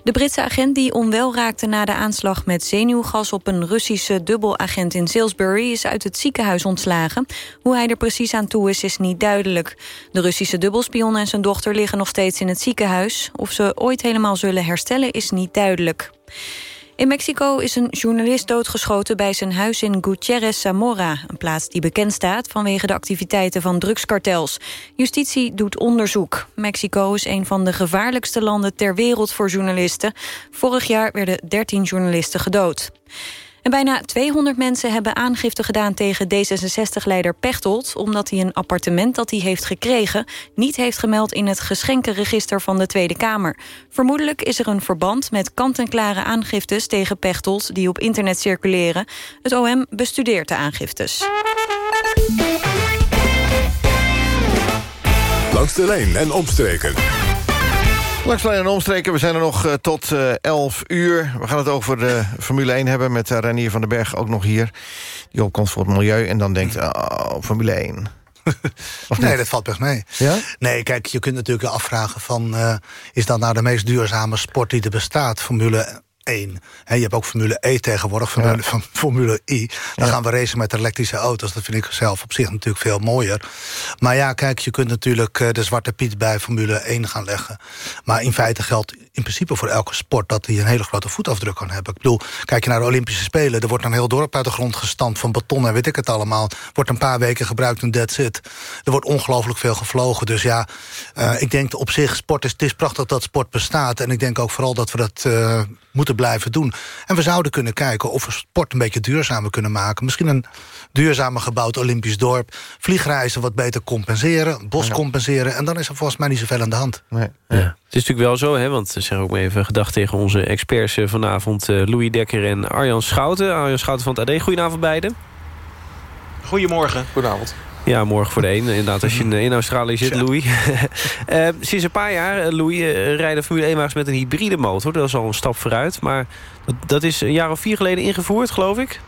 De Britse agent die onwel raakte na de aanslag met zenuwgas... op een Russische dubbelagent in Salisbury is uit het ziekenhuis ontslagen. Hoe hij er precies aan toe is, is niet duidelijk. De Russische dubbelspion en zijn dochter liggen nog steeds in het ziekenhuis. Of ze ooit helemaal zullen herstellen, is niet duidelijk. In Mexico is een journalist doodgeschoten bij zijn huis in Gutierrez Zamora... een plaats die bekend staat vanwege de activiteiten van drugskartels. Justitie doet onderzoek. Mexico is een van de gevaarlijkste landen ter wereld voor journalisten. Vorig jaar werden 13 journalisten gedood. Bijna 200 mensen hebben aangifte gedaan tegen D66-leider Pechtold... omdat hij een appartement dat hij heeft gekregen... niet heeft gemeld in het geschenkenregister van de Tweede Kamer. Vermoedelijk is er een verband met kant-en-klare aangiftes tegen Pechtold... die op internet circuleren. Het OM bestudeert de aangiftes. Langs de lijn en omstreken. Langs lijn en omstreken, we zijn er nog uh, tot uh, 11 uur. We gaan het over de Formule 1 hebben met uh, Renier van den Berg ook nog hier. Die opkomt voor het milieu en dan denkt, oh, Formule 1. nee, dat valt best mee. Ja? Nee, kijk, je kunt natuurlijk afvragen van... Uh, is dat nou de meest duurzame sport die er bestaat? Formule 1. He, je hebt ook Formule E tegenwoordig, Formule, ja. van Formule I. Dan ja. gaan we racen met elektrische auto's. Dat vind ik zelf op zich natuurlijk veel mooier. Maar ja, kijk, je kunt natuurlijk uh, de zwarte piet bij Formule 1 gaan leggen. Maar in feite geldt in principe voor elke sport... dat hij een hele grote voetafdruk kan hebben. Ik bedoel, kijk je naar de Olympische Spelen... er wordt een heel dorp uit de grond gestampt van beton en weet ik het allemaal. Wordt een paar weken gebruikt en that's it. Er wordt ongelooflijk veel gevlogen. Dus ja, uh, ik denk op zich, sport is, het is prachtig dat sport bestaat. En ik denk ook vooral dat we dat... Uh, moeten blijven doen. En we zouden kunnen kijken of we sport een beetje duurzamer kunnen maken. Misschien een duurzamer gebouwd Olympisch dorp. Vliegreizen wat beter compenseren. Bos ja. compenseren. En dan is er volgens mij niet zoveel aan de hand. Nee. Ja. Het is natuurlijk wel zo, hè, want zeg ook maar even gedacht tegen onze experts vanavond... Uh, Louis Dekker en Arjan Schouten. Arjan Schouten van het AD. Goedenavond beiden. Goedemorgen. Goedenavond. Ja, morgen voor de een. Inderdaad, als je in Australië zit, Louis. uh, sinds een paar jaar, Louis, uh, rijden Formule 1-wagens met een hybride motor. Dat is al een stap vooruit. Maar dat, dat is een jaar of vier geleden ingevoerd, geloof ik?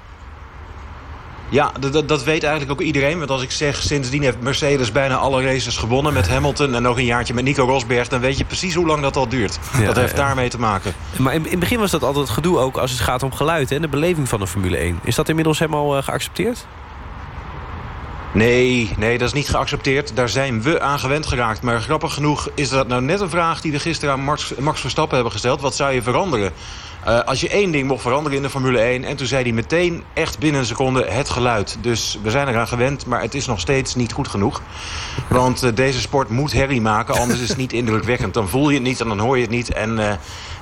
Ja, dat, dat weet eigenlijk ook iedereen. Want als ik zeg, sindsdien heeft Mercedes bijna alle races gewonnen... met Hamilton en nog een jaartje met Nico Rosberg... dan weet je precies hoe lang dat al duurt. Ja, dat heeft ja. daarmee te maken. Maar in, in het begin was dat altijd gedoe ook als het gaat om geluid... en de beleving van de Formule 1. Is dat inmiddels helemaal uh, geaccepteerd? Nee, nee, dat is niet geaccepteerd. Daar zijn we aan gewend geraakt. Maar grappig genoeg is dat nou net een vraag... die we gisteren aan Max, Max Verstappen hebben gesteld. Wat zou je veranderen? Uh, als je één ding mocht veranderen in de Formule 1... en toen zei hij meteen echt binnen een seconde het geluid. Dus we zijn eraan gewend, maar het is nog steeds niet goed genoeg. Want uh, deze sport moet herrie maken, anders is het niet indrukwekkend. Dan voel je het niet en dan hoor je het niet. En uh,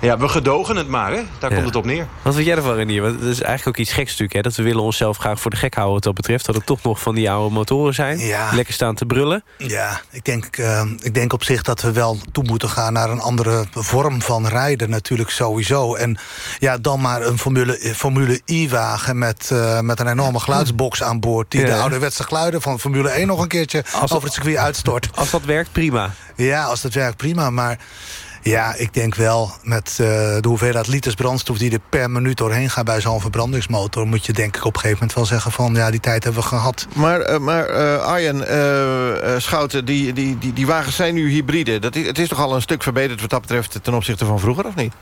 ja, we gedogen het maar, hè? daar ja. komt het op neer. Wat vind jij ervan, Renier? Want het is eigenlijk ook iets geks natuurlijk, hè? Dat we willen onszelf graag voor de gek houden wat dat betreft. Dat het toch nog van die oude motoren zijn. Ja. Lekker staan te brullen. Ja, ik denk, uh, ik denk op zich dat we wel toe moeten gaan... naar een andere vorm van rijden natuurlijk sowieso. En ja, dan maar een Formule, Formule I-wagen met, uh, met een enorme geluidsbox aan boord... die ja. de ouderwetse geluiden van Formule 1 nog een keertje als over het circuit uitstort. Als dat werkt, prima. Ja, als dat werkt, prima. Maar ja, ik denk wel met uh, de hoeveelheid liters brandstof... die er per minuut doorheen gaat bij zo'n verbrandingsmotor... moet je denk ik op een gegeven moment wel zeggen van... ja, die tijd hebben we gehad. Maar, uh, maar uh, Arjen, Schouten, die, die, die, die wagens zijn nu hybride. Dat is, het is toch al een stuk verbeterd wat dat betreft... ten opzichte van vroeger, of niet?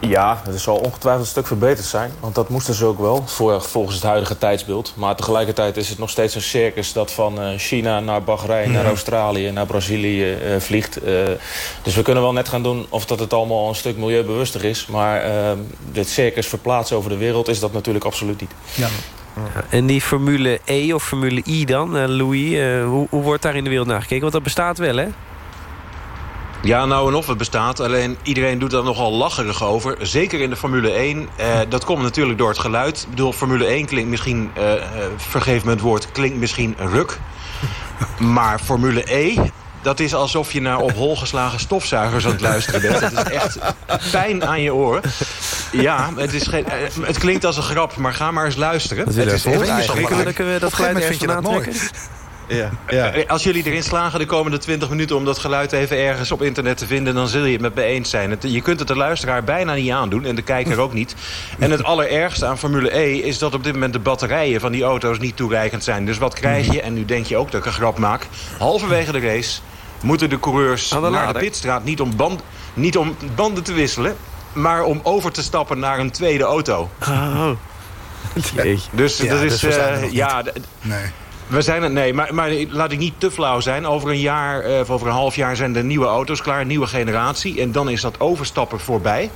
Ja, het zal ongetwijfeld een stuk verbeterd zijn. Want dat moesten ze ook wel, voor, volgens het huidige tijdsbeeld. Maar tegelijkertijd is het nog steeds een circus... dat van uh, China naar Bahrein, mm. naar Australië, naar Brazilië uh, vliegt. Uh, dus we kunnen wel net gaan doen of dat het allemaal een stuk milieubewuster is. Maar dit circus verplaatsen over de wereld is dat natuurlijk absoluut niet. Ja. Ja, en die Formule E of Formule I dan, Louis, hoe, hoe wordt daar in de wereld naar gekeken? Want dat bestaat wel, hè? Ja, nou en of het bestaat. Alleen iedereen doet daar nogal lacherig over. Zeker in de Formule 1. Eh, dat komt natuurlijk door het geluid. Ik bedoel, Formule 1 klinkt misschien... Uh, vergeef me het woord, klinkt misschien ruk. Maar Formule E... Dat is alsof je naar op hol geslagen stofzuigers aan het luisteren bent. Het is echt pijn aan je oren. Ja, het, is geen, het klinkt als een grap, maar ga maar eens luisteren. Dat het is echt we dat geluid vind je dat mooi. Ja, ja. Als jullie erin slagen de komende 20 minuten... om dat geluid even ergens op internet te vinden... dan zul je het met me eens zijn. je kunt het de luisteraar bijna niet aandoen. En de kijker ook niet. En het allerergste aan Formule E... is dat op dit moment de batterijen van die auto's niet toereikend zijn. Dus wat krijg je? En nu denk je ook dat ik een grap maak. Halverwege de race moeten de coureurs de naar de pitstraat... Niet om, band, niet om banden te wisselen... maar om over te stappen naar een tweede auto. Oh. Dus ja, dat is... Dus uh, ja, nee. We zijn het, nee, maar, maar laat ik niet te flauw zijn. Over een jaar, of over een half jaar zijn de nieuwe auto's klaar, nieuwe generatie. En dan is dat overstappen voorbij.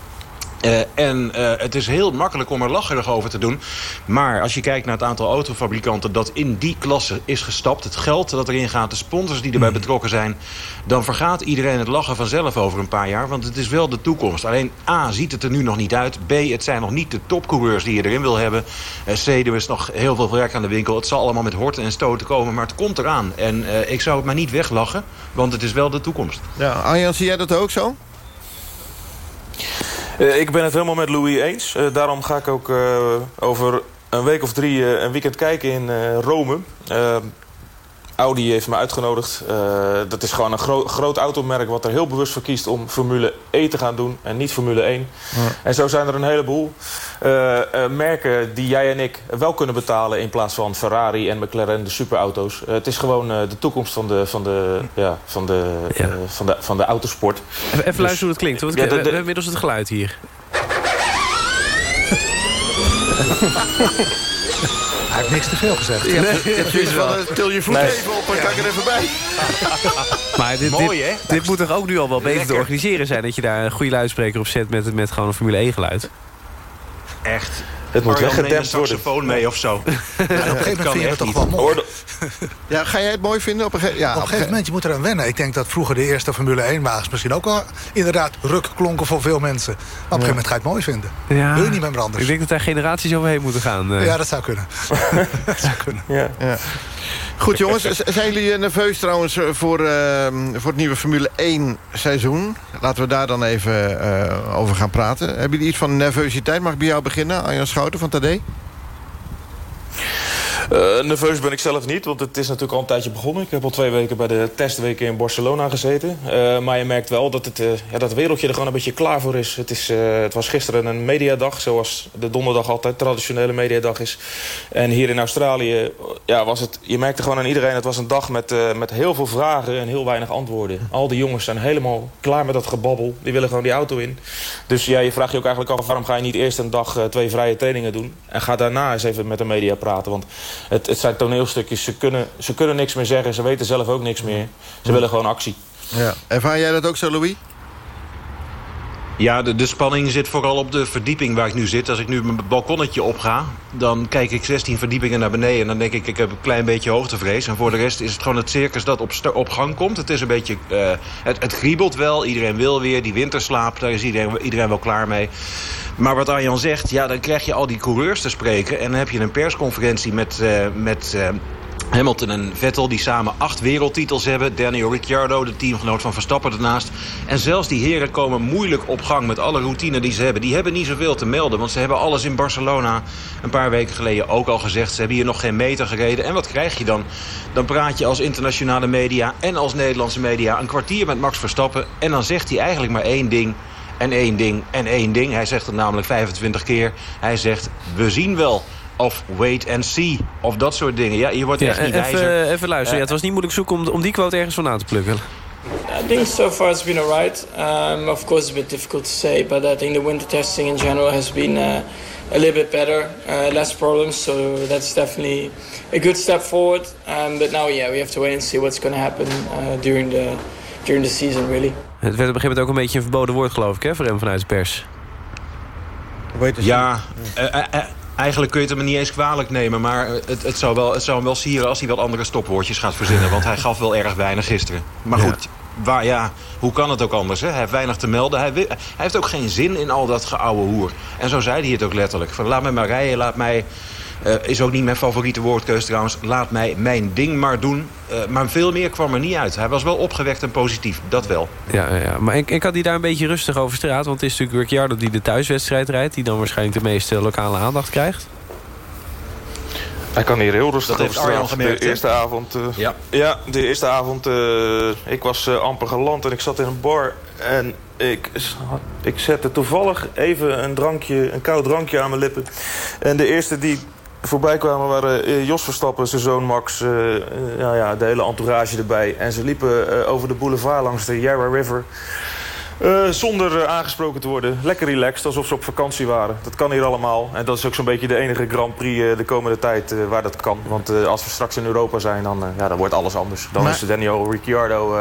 Uh, en uh, het is heel makkelijk om er lacherig over te doen. Maar als je kijkt naar het aantal autofabrikanten... dat in die klasse is gestapt, het geld dat erin gaat... de sponsors die erbij betrokken zijn... dan vergaat iedereen het lachen vanzelf over een paar jaar. Want het is wel de toekomst. Alleen A, ziet het er nu nog niet uit. B, het zijn nog niet de topcoureurs die je erin wil hebben. Uh, C, er is nog heel veel werk aan de winkel. Het zal allemaal met horten en stoten komen, maar het komt eraan. En ik zou het maar niet weglachen, want het is wel de toekomst. Ja, Arjan, zie jij dat ook zo? Uh, ik ben het helemaal met Louis eens. Uh, daarom ga ik ook uh, over een week of drie een weekend kijken in Rome. Audi heeft me uitgenodigd. dat is gewoon een gro groot automerk wat er heel bewust voor kiest om Formule E te gaan doen en niet Formule 1. Ja. En zo zijn er een heleboel merken die jij en ik wel kunnen betalen in plaats van Ferrari en McLaren, de superauto's. het is gewoon de toekomst van de, van de, ja, van de, ja. van de, van de autosport. Even, even dus, luisteren hoe het klinkt. Want ja, de, de, we hebben inmiddels het geluid hier. Hij heeft niks te veel gezegd. Ja, nee, nee, wel. Til je voet nee. even op en kijk er even bij. Maar dit, Mooi, dit, hè? dit moet toch ook nu al wel beter te organiseren zijn... dat je daar een goede luidspreker op zet met, met gewoon een Formule 1 geluid? Echt. Het moet weggedempt worden. saxofoon mee of zo. Ja, op een gegeven moment vind je het toch wel mooi. Ja, ga jij het mooi vinden? Op een, ge ja, op een gegeven moment, je moet eraan wennen. Ik denk dat vroeger de eerste Formule 1-wagens misschien ook wel inderdaad ruk klonken voor veel mensen. Maar op een gegeven moment ga je het mooi vinden. Ja. Wil je niet meer anders. Ik denk dat daar generaties overheen moeten gaan. Uh. Ja, dat zou kunnen. dat zou kunnen. Ja. Goed jongens, zijn jullie nerveus trouwens voor, uh, voor het nieuwe Formule 1 seizoen? Laten we daar dan even uh, over gaan praten. Hebben jullie iets van nervositeit? Mag ik bij jou beginnen, Arjan Schouten van Tadee? Uh, nerveus ben ik zelf niet, want het is natuurlijk al een tijdje begonnen. Ik heb al twee weken bij de testweken in Barcelona gezeten. Uh, maar je merkt wel dat het, uh, ja, dat wereldje er gewoon een beetje klaar voor is. Het, is, het was gisteren een mediadag, zoals de donderdag altijd traditionele mediadag is. En hier in Australië ja, was het, je merkte gewoon aan iedereen... het was een dag met, met heel veel vragen en heel weinig antwoorden. Al die jongens zijn helemaal klaar met dat gebabbel. Die willen gewoon die auto in. Dus ja, je vraagt je ook eigenlijk af... waarom ga je niet eerst een dag twee vrije trainingen doen... en ga daarna eens even met de media praten. Want het, het zijn toneelstukjes. Ze kunnen, ze kunnen niks meer zeggen. Ze weten zelf ook niks meer. Ze willen gewoon actie. Ja. Ervaar jij dat ook zo, Louis? Ja, de, de spanning zit vooral op de verdieping waar ik nu zit. Als ik nu mijn balkonnetje opga, dan kijk ik 16 verdiepingen naar beneden... en dan denk ik, ik heb een klein beetje hoogtevrees. En voor de rest is het gewoon het circus dat op, op gang komt. Het is een beetje... Uh, het, het kriebelt wel, iedereen wil weer. Die winterslaap, daar is iedereen, iedereen wel klaar mee. Maar wat Arjan zegt, ja, dan krijg je al die coureurs te spreken... en dan heb je een persconferentie met... Uh, met uh, Hamilton en Vettel die samen acht wereldtitels hebben. Daniel Ricciardo, de teamgenoot van Verstappen ernaast. En zelfs die heren komen moeilijk op gang met alle routine die ze hebben. Die hebben niet zoveel te melden, want ze hebben alles in Barcelona... een paar weken geleden ook al gezegd. Ze hebben hier nog geen meter gereden. En wat krijg je dan? Dan praat je als internationale media en als Nederlandse media... een kwartier met Max Verstappen en dan zegt hij eigenlijk maar één ding... En één ding en één ding. Hij zegt het namelijk 25 keer. Hij zegt, we zien wel. Of wait and see. Of dat soort dingen. Ja, je wordt ja, echt niet even, wijzer. Even luisteren. Uh, ja, het was niet moeilijk zoeken om, om die quote ergens van aan te plukken. I think so far it's been alright. Um, of course, it's a bit difficult to say, but I think the winter testing in general has been uh, a little bit better, uh, less problems. So that's definitely a good step forward. Um, but now, yeah, we have to wait and see what's going to happen uh, during the during the season, really. Het werd op een gegeven moment ook een beetje een verboden woord, geloof ik, hè, voor hem vanuit de pers. Ja, uh, Eigenlijk kun je het hem niet eens kwalijk nemen. Maar het, het, zou wel, het zou hem wel sieren als hij wat andere stopwoordjes gaat verzinnen. Want hij gaf wel erg weinig gisteren. Maar goed, ja. Waar, ja, hoe kan het ook anders? Hè? Hij heeft weinig te melden. Hij, hij, heeft ook geen zin in al dat geouwe hoer. En zo zei hij het ook letterlijk. Van, laat mij maar rijden, laat mij... Uh, is ook niet mijn favoriete woordkeus trouwens. Laat mij mijn ding maar doen. Uh, maar veel meer kwam er niet uit. Hij was wel opgewekt en positief. Dat wel. Ja, ja. maar ik, ik had hij daar een beetje rustig over straat. Want het is natuurlijk Ricciardo die de thuiswedstrijd rijdt. Die dan waarschijnlijk de meeste lokale aandacht krijgt. Hij kan hier heel rustig dat heeft Arjan gemerkt. De eerste avond, uh, ja. ja, de eerste avond, uh, ik was uh, amper geland en ik zat in een bar. En ik, ik zette toevallig even een drankje, een koud drankje aan mijn lippen. En de eerste die voorbij kwamen waren Jos Verstappen, zijn zoon Max, ja, ja, de hele entourage erbij. En ze liepen over de boulevard langs de Yarra River. Uh, zonder uh, aangesproken te worden. Lekker relaxed, alsof ze op vakantie waren. Dat kan hier allemaal. En dat is ook zo'n beetje de enige Grand Prix uh, de komende tijd waar dat kan. Want als we straks in Europa zijn, dan, ja, dan wordt alles anders. Dan maar... is Daniel Ricciardo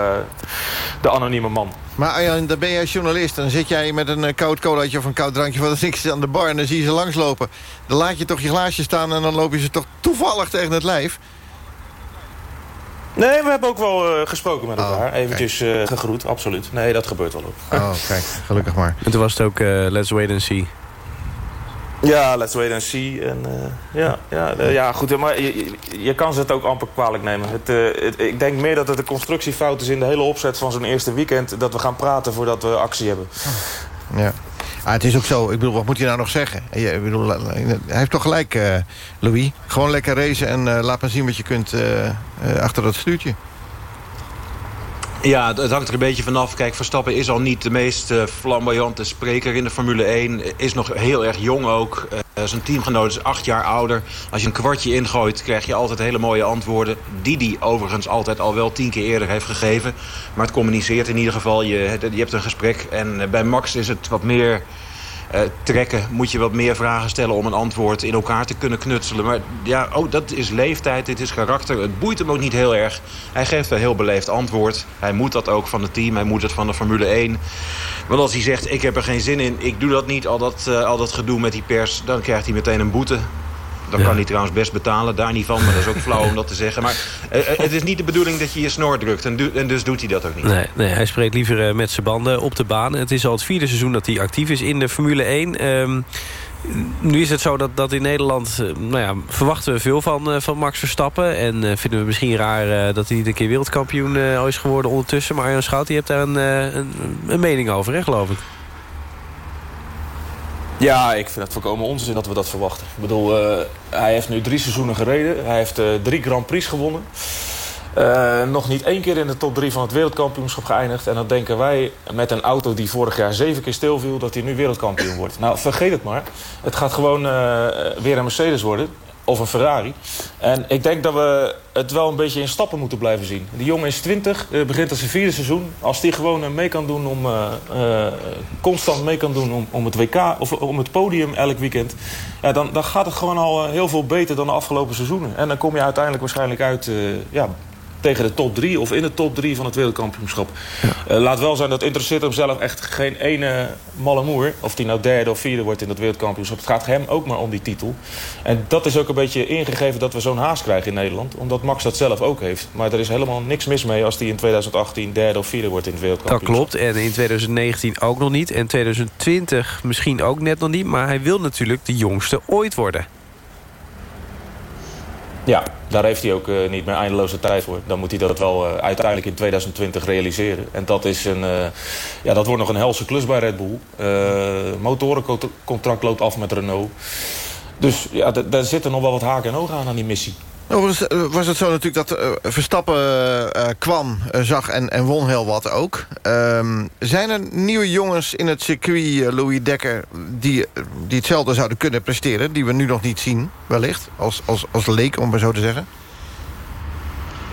de anonieme man. Maar Arjan, dan ben jij journalist. Dan zit jij met een koud colaatje of een koud drankje van niks aan de bar... en dan zie je ze langslopen. Dan laat je toch je glaasje staan en dan loop je ze toch toevallig tegen het lijf... Nee, we hebben ook wel uh, gesproken met elkaar. Oh, Eventjes uh, gegroet, absoluut. Nee, dat gebeurt wel ook. Oh, kijk, gelukkig maar. En toen was het ook uh, Let's Wait and See. Ja, let's wait and see. En, ja, ja, ja, goed, maar je, je, kan ze het ook amper kwalijk nemen. Het, het, ik denk meer dat het een constructiefout is in de hele opzet van zo'n eerste weekend... dat we gaan praten voordat we actie hebben. Ja. Ah, het is ook zo. Ik bedoel, wat moet hij nou nog zeggen? Ik bedoel, hij heeft toch gelijk, uh, Louis. Gewoon lekker racen en laat maar zien wat je kunt achter dat stuurtje. Ja, het hangt er een beetje vanaf. Kijk, Verstappen is al niet de meest flamboyante spreker in de Formule 1. Is nog heel erg jong ook. zijn teamgenoot is acht jaar ouder. Als je een kwartje ingooit, krijg je altijd hele mooie antwoorden. Die die overigens altijd al wel tien keer eerder heeft gegeven. Maar het communiceert in ieder geval. Je, je hebt een gesprek. En bij Max is het wat meer... Uh, trekken moet je wat meer vragen stellen om een antwoord in elkaar te kunnen knutselen. Maar ja, oh, dat is leeftijd, dit is karakter. Het boeit hem ook niet heel erg. Hij geeft een heel beleefd antwoord. Hij moet dat ook van het team, hij moet het van de Formule 1. Want als hij zegt, ik heb er geen zin in, ik doe dat niet, al dat, uh, al dat gedoe met die pers... dan krijgt hij meteen een boete. Dat ja. kan hij trouwens best betalen, daar niet van. Maar dat is ook flauw om dat te zeggen. Maar uh, het is niet de bedoeling dat je je snor drukt. En, en dus doet hij dat ook niet. Nee, nee hij spreekt liever uh, met zijn banden op de baan. Het is al het vierde seizoen dat hij actief is in de Formule 1. Um, nu is het zo dat, dat in Nederland... Nou ja, verwachten we veel van, van Max Verstappen. En vinden we misschien raar dat hij niet een keer wereldkampioen is geworden ondertussen. Maar Arjan Schout, je hebt daar een, een, een mening over, hè, geloof ik? Ja, ik vind het volkomen onzin dat we dat verwachten. Ik bedoel, uh, hij heeft nu drie seizoenen gereden. Hij heeft uh, drie Grand Prix gewonnen. Uh, nog niet één keer in de top drie van het wereldkampioenschap geëindigd. En dan denken wij met een auto die vorig jaar zeven keer stilviel... dat hij nu wereldkampioen wordt. Nou, vergeet het maar. Het gaat gewoon weer een Mercedes worden of een Ferrari. En ik denk dat we het wel een beetje in stappen moeten blijven zien. Die jongen is 20, uh, begint aan zijn vierde seizoen. Als die gewoon uh, mee kan doen om, uh, constant mee kan doen om, om het WK of om het podium elk weekend, ja, dan, dan gaat het gewoon al heel veel beter dan de afgelopen seizoenen. En dan kom je uiteindelijk waarschijnlijk uit ja, tegen de top 3 of in de top 3 van het wereldkampioenschap. Ja. Uh, laat wel zijn, dat interesseert hem zelf echt geen ene malle moer. Of hij nou derde of vierde wordt in dat wereldkampioenschap. Het gaat hem ook maar om die titel. En dat is ook een beetje ingegeven dat we zo'n haast krijgen in Nederland. Omdat Max dat zelf ook heeft. Maar er is helemaal niks mis mee als hij in 2018 derde of vierde wordt in het wereldkampioenschap. Dat klopt. En in 2019 ook nog niet. En 2020 misschien ook net nog niet. Maar hij wil natuurlijk de jongste ooit worden. Ja, daar heeft hij ook uh, niet meer eindeloze tijd voor. Dan moet hij dat wel uh, uiteindelijk in 2020 realiseren. En dat, is een, uh, ja, dat wordt nog een helse klus bij Red Bull. motorencontract loopt af met Renault. Dus ja, daar zitten nog wel wat haken en ogen aan aan die missie. Was, was het zo natuurlijk dat uh, Verstappen uh, kwam, zag en, en won heel wat ook. Um, zijn er nieuwe jongens in het circuit, Louis Dekker... Die, die hetzelfde zouden kunnen presteren... die we nu nog niet zien, wellicht, als, als, als leek, om maar zo te zeggen?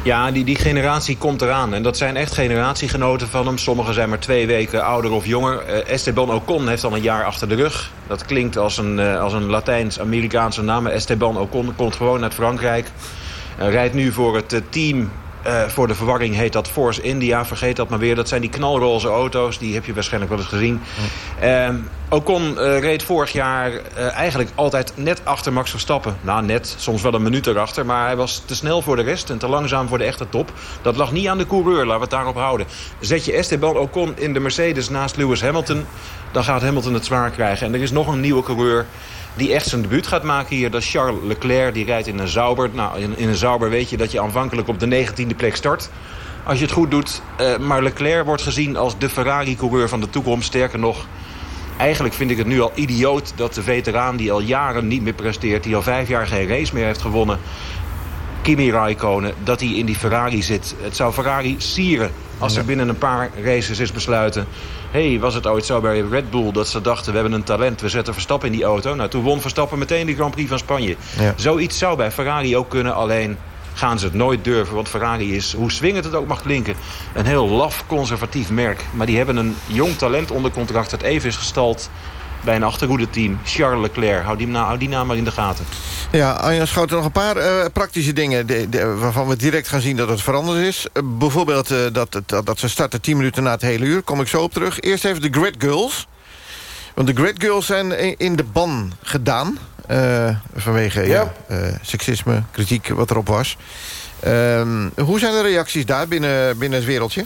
Ja, die, die generatie komt eraan. En dat zijn echt generatiegenoten van hem. Sommigen zijn maar twee weken ouder of jonger. Uh, Esteban Ocon heeft al een jaar achter de rug. Dat klinkt als een, uh, als een Latijns-Amerikaanse naam. Esteban Ocon komt gewoon uit Frankrijk. Uh, rijdt nu voor het team uh, voor de verwarring heet dat Force India. Vergeet dat maar weer. Dat zijn die knalroze auto's. Die heb je waarschijnlijk wel eens gezien. Uh, Ocon uh, reed vorig jaar eigenlijk altijd net achter Max Verstappen. Nou, net. Soms wel een minuut erachter. Maar hij was te snel voor de rest en te langzaam voor de echte top. Dat lag niet aan de coureur. Laten we het daarop houden. Zet je Esteban Ocon in de Mercedes naast Lewis Hamilton... dan gaat Hamilton het zwaar krijgen. En er is nog een nieuwe coureur die echt zijn debuut gaat maken hier. Dat is Charles Leclerc, die rijdt in een Zauber. Nou, in, in een Zauber weet je dat je aanvankelijk op de 19e plek start. Als je het goed doet. Uh, maar Leclerc wordt gezien als de Ferrari-coureur van de toekomst. Sterker nog, eigenlijk vind ik het nu al idioot dat de veteraan die al jaren niet meer presteert... die al vijf jaar geen race meer heeft gewonnen... Kimi Raikkonen, dat hij in die Ferrari zit. Het zou Ferrari sieren als er binnen een paar races is besluiten... hey, was het ooit zo bij Red Bull dat ze dachten... we hebben een talent, we zetten Verstappen in die auto. Nou, toen won Verstappen meteen de Grand Prix van Spanje. Ja. Zoiets zou bij Ferrari ook kunnen, alleen gaan ze het nooit durven. Want Ferrari is, hoe swingend het ook mag klinken... een heel laf conservatief merk. Maar die hebben een jong talent onder contract... dat even is gestald bij een achterhoede-team. Charles Leclerc, hou die, naam, hou die naam maar in de gaten. Ja, Arjan Schouten, nog een paar uh, praktische dingen... De, de, waarvan we direct gaan zien dat het veranderd is. Uh, bijvoorbeeld uh, dat, dat, dat ze starten 10 minuten na het hele uur. Kom ik zo op terug. Eerst even de Grid Girls. Want de Grid Girls zijn in de ban gedaan. vanwege ja. seksisme, kritiek, wat erop was. Ehm, hoe zijn de reacties daar binnen, binnen het wereldje?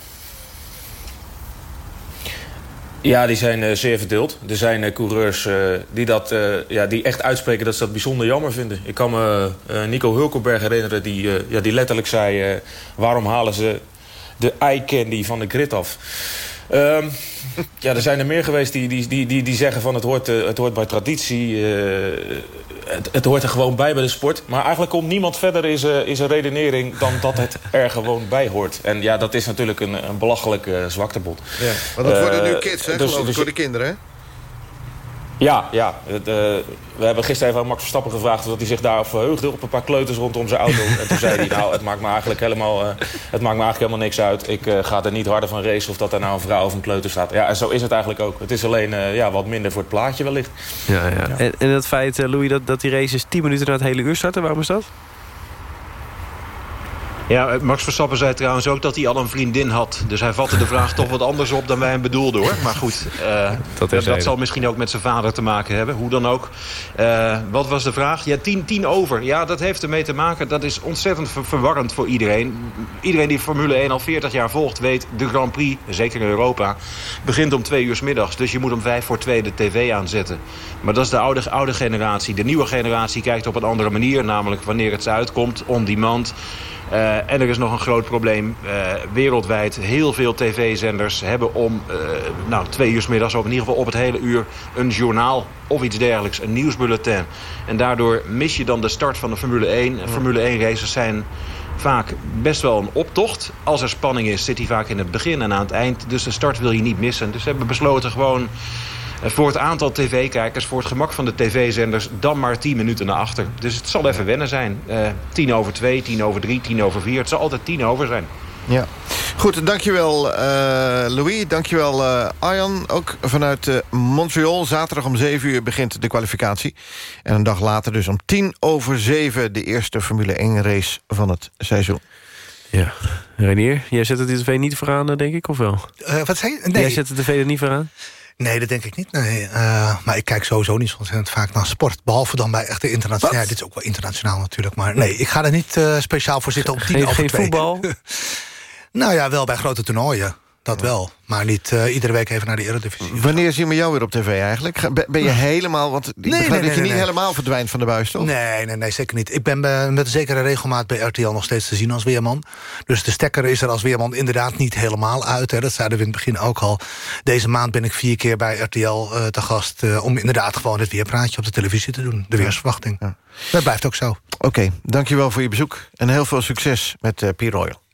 Ja, die zijn uh, zeer verdeeld. Er zijn uh, coureurs uh, die, dat, ja, die echt uitspreken dat ze dat bijzonder jammer vinden. Ik kan me Nico Hulkenberg herinneren die, ja, die letterlijk zei... waarom halen ze de eye candy van de grid af? Um, ja, er zijn er meer geweest die, die, die, die, die zeggen van het hoort, het hoort bij traditie. Het, het hoort er gewoon bij bij de sport. Maar eigenlijk komt niemand verder in zijn, in zijn redenering... dan dat het er gewoon bij hoort. En ja, dat is natuurlijk een, een belachelijk uh, zwaktebod. Ja, maar dat worden nu kids, hè, dus, geloof ik, dus, voor de kinderen, hè? Ja, ja. Het, uh, we hebben gisteren even aan Max Verstappen gevraagd... of hij zich daarop verheugde op een paar kleuters rondom zijn auto. en toen zei hij, nou, het maakt me eigenlijk helemaal, uh, het maakt me eigenlijk helemaal niks uit. Ik uh, ga er niet harder van racen of dat er nou een vrouw of een kleuter staat. Ja, en zo is het eigenlijk ook. Het is alleen ja, wat minder voor het plaatje wellicht. Ja, ja. ja. En, en het feit, Louis, dat, dat die races 10 minuten na het hele uur starten, waarom is dat? Ja, Max Verstappen zei trouwens ook dat hij al een vriendin had. Dus hij vatte de vraag toch wat anders op dan wij hem bedoelden, hoor. Maar goed, uh, dat, dat, dat zal misschien ook met zijn vader te maken hebben. Hoe dan ook. Uh, wat was de vraag? Ja, tien, tien over. Ja, dat heeft ermee te maken. Dat is ontzettend ver verwarrend voor iedereen. Iedereen die Formule 1 al 40 jaar volgt weet... de Grand Prix, zeker in Europa, begint om twee uur s middags. Dus je moet om vijf voor twee de tv aanzetten. Maar dat is de oude, oude generatie. De nieuwe generatie kijkt op een andere manier. Namelijk wanneer het uitkomt, on demand Uh, en er is nog een groot probleem. Uh, wereldwijd heel veel tv-zenders hebben om uh, nou, twee uur s middags... of in ieder geval op het hele uur een journaal of iets dergelijks. Een nieuwsbulletin. En daardoor mis je dan de start van de Formule 1. En Formule 1 races zijn vaak best wel een optocht. Als er spanning is, zit hij vaak in het begin en aan het eind. Dus de start wil je niet missen. Dus we hebben besloten gewoon eh, voor het aantal tv-kijkers, voor het gemak van de tv-zenders... dan maar 10 minuten naar achter. Dus het zal even wennen zijn. Uh, tien over twee, tien over drie, tien over vier. Het zal altijd tien over zijn. Ja. Goed, dankjewel uh, Louis. Dankjewel uh, Arjan. Ook vanuit uh, Montreal. Zaterdag om 7 uur begint de kwalificatie. En een dag later dus om 10 over 7... de eerste Formule 1 race van het seizoen. Ja. Renier, jij zet het de tv niet voor aan, denk ik, of wel? wat zei je? Nee. Jij zet de tv er niet voor aan? Nee, dat denk ik niet. Nee. Uh, maar ik kijk sowieso niet zo ontzettend vaak naar sport. Behalve dan bij echte internationaal. Ja, dit is ook wel internationaal natuurlijk. Maar nee, ik ga er niet uh, speciaal voor zitten om tien geen, over Geen voetbal? nou ja, wel bij grote toernooien. Dat wel. Maar niet uh, iedere week even naar de Eredivisie. Wanneer zien we jou weer op tv eigenlijk? Ben je helemaal... Want ik nee, nee, dat je niet helemaal verdwijnt van de buis, toch? Nee, nee, nee, zeker niet. Ik ben bij, met een zekere regelmaat bij RTL nog steeds te zien als weerman. Dus de stekker is er als weerman inderdaad niet helemaal uit. Hè. Dat zeiden we in het begin ook al. Deze maand ben ik vier keer bij RTL uh, te gast... Uh, om inderdaad gewoon het weerpraatje op de televisie te doen. De weersverwachting. Ja. Dat blijft ook zo. Oké, okay, dankjewel voor je bezoek. En heel veel succes met uh, Pierre Royal.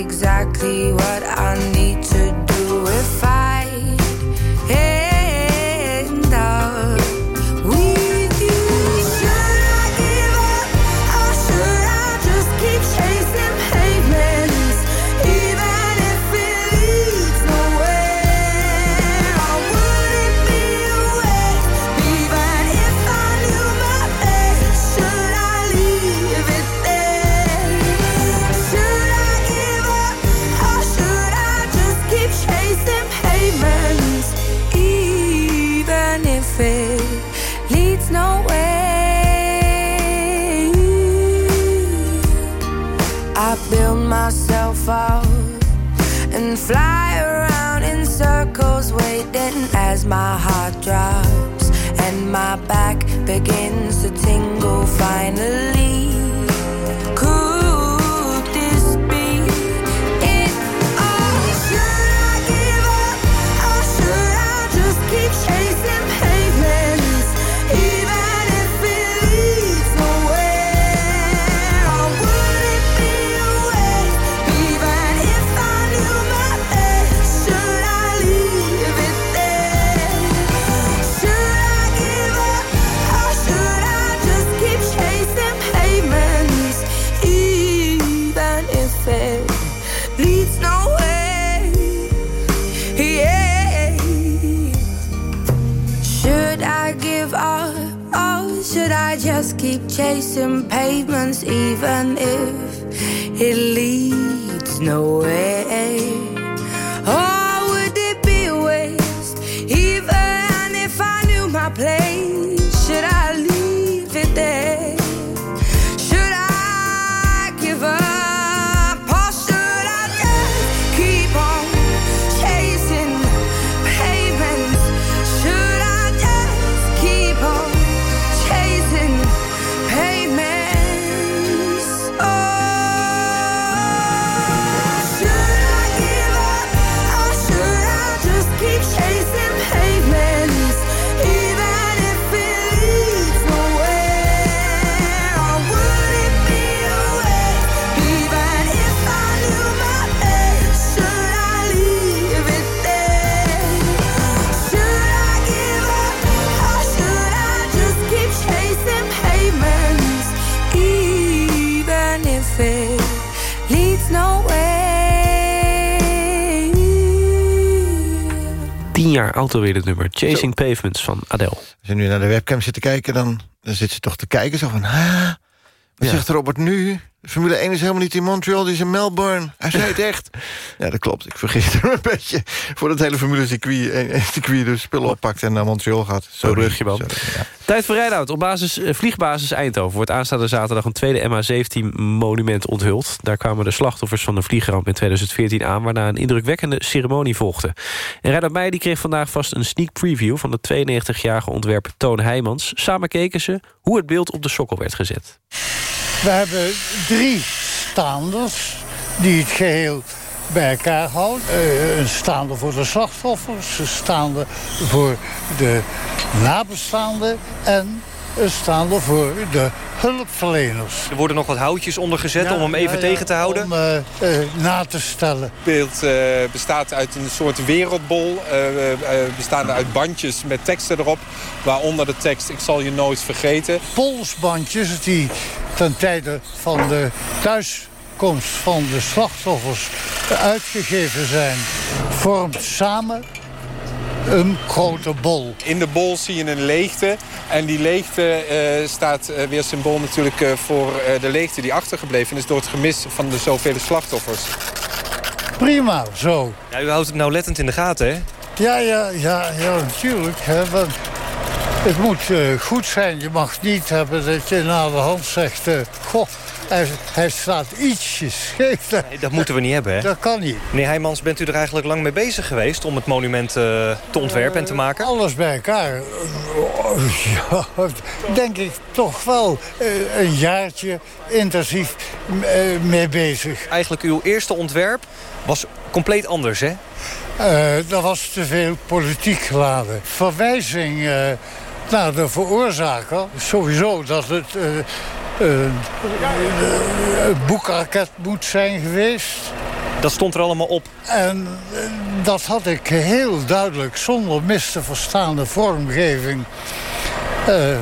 Exactly what I need if it leads nowhere? Tien jaar auto weer het nummer. Chasing Pavements van Adele. Als je nu naar de webcam zit te kijken, dan, dan zit ze toch te kijken. Zo van, ha, wat Ja. zegt Robert nu? Formule 1 is helemaal niet in Montreal, die is in Melbourne. Hij zei het echt. Ja, dat klopt. Ik vergis er een beetje. Voor het hele Formule circuit, eh, eh, circuit de spullen oppakt en naar Montreal gaat. Zo'n rugje, man. Tijd voor Rijdhout. Op basis, eh, vliegbasis Eindhoven wordt aanstaande zaterdag... een tweede MH17-monument onthuld. Daar kwamen de slachtoffers van de vliegramp in 2014 aan... waarna een indrukwekkende ceremonie volgde. En Rijdhout Meijer die kreeg vandaag vast een sneak preview... van de 92-jarige ontwerper Toon Heijmans. Samen keken ze hoe het beeld op de sokkel werd gezet. We hebben drie staanders die het geheel bij elkaar houden. Eh, een staande voor de slachtoffers, een staande voor de nabestaanden... en een staande voor de hulpverleners. Er worden nog wat houtjes onder gezet Ja, om hem even ja, ja, tegen te houden. Om eh, eh, na te stellen. Het beeld eh, bestaat uit een soort wereldbol. bestaande uit bandjes met teksten erop. Waaronder de tekst ik zal je nooit vergeten. polsbandjes die ten tijde van de thuiskomst van de slachtoffers uitgegeven zijn, vormt samen een grote bol. In de bol zie je een leegte. En die leegte eh, staat eh, weer symbool natuurlijk eh, voor eh, de leegte die achtergebleven is... door het gemis van de zoveel slachtoffers. Prima, zo. Ja, u houdt het nauwlettend in de gaten, hè? Ja, ja, ja, ja natuurlijk. Hè, want het moet eh, goed zijn. Je mag niet hebben dat je na de hand zegt... eh, goh, hij, hij staat ietsjes scheef. Nee, dat moeten we niet hebben, hè? Dat kan niet. Meneer Heijmans, bent u er eigenlijk lang mee bezig geweest... om het monument eh, te ontwerpen en te maken? Alles bij elkaar. Ja, denk ik toch wel eh, een jaartje intensief eh, mee bezig. Eigenlijk uw eerste ontwerp was compleet anders, hè? Eh, dat was te veel politiek geladen. Verwijzing eh, naar de veroorzaker. Sowieso dat het eh, eh, een boekraket moet zijn geweest. Dat stond er allemaal op. En eh, dat had ik heel duidelijk, zonder mis te verstaande vormgeving... eh,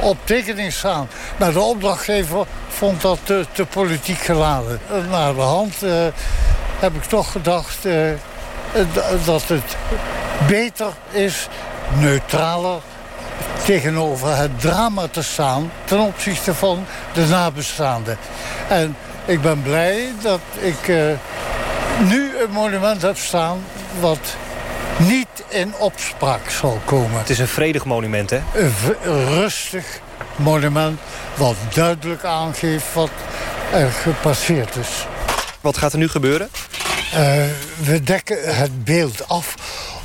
op tekening staan. Maar de opdrachtgever vond dat te, te politiek geladen. En naar de hand eh, heb ik toch gedacht eh, dat het beter is, neutraler tegenover het drama te staan ten opzichte van de nabestaanden. En ik ben blij dat ik eh, nu een monument heb staan wat niet in opspraak zal komen. Het is een vredig monument, hè? Een rustig monument wat duidelijk aangeeft wat er gepasseerd is. Wat gaat er nu gebeuren? Eh, we dekken het beeld af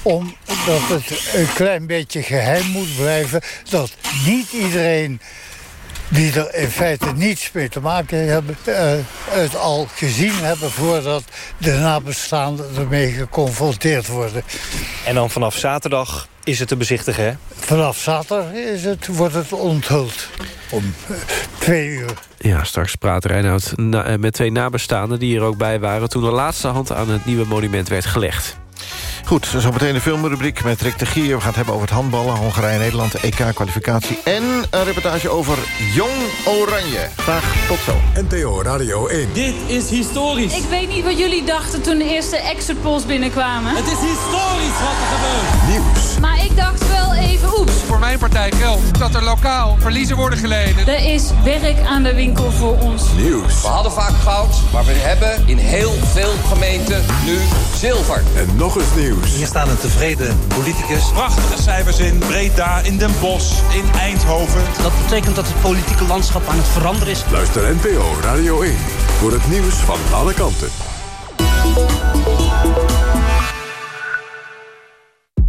omdat het een klein beetje geheim moet blijven... dat niet iedereen die er in feite niets mee te maken hebben... eh, het al gezien hebben voordat de nabestaanden ermee geconfronteerd worden. En dan vanaf zaterdag is het te bezichtigen, hè? Vanaf zaterdag is het, wordt het onthuld. Om twee uur. Ja, straks praat Reinoud eh, met twee nabestaanden die er ook bij waren... toen de laatste hand aan het nieuwe monument werd gelegd. Goed, zo meteen de filmrubriek met Rick de Gier. We gaan het hebben over het handballen, Hongarije-Nederland, de EK-kwalificatie... en een reportage over Jong Oranje. Graag tot zo. NPO Radio 1. Dit is historisch. Ik weet niet wat jullie dachten toen de eerste exit polls binnenkwamen. Het is historisch wat er gebeurt. Nieuws. Maar ik dacht Voor mijn partij geldt dat er lokaal verliezen worden geleden. Er is werk aan de winkel voor ons. Nieuws. We hadden vaak goud, maar we hebben in heel veel gemeenten nu zilver. En nog eens nieuws. Hier staan een tevreden politicus. Prachtige cijfers in Breda, in Den Bosch, in Eindhoven. Dat betekent dat het politieke landschap aan het veranderen is. Luister NPO Radio 1 voor het nieuws van alle kanten.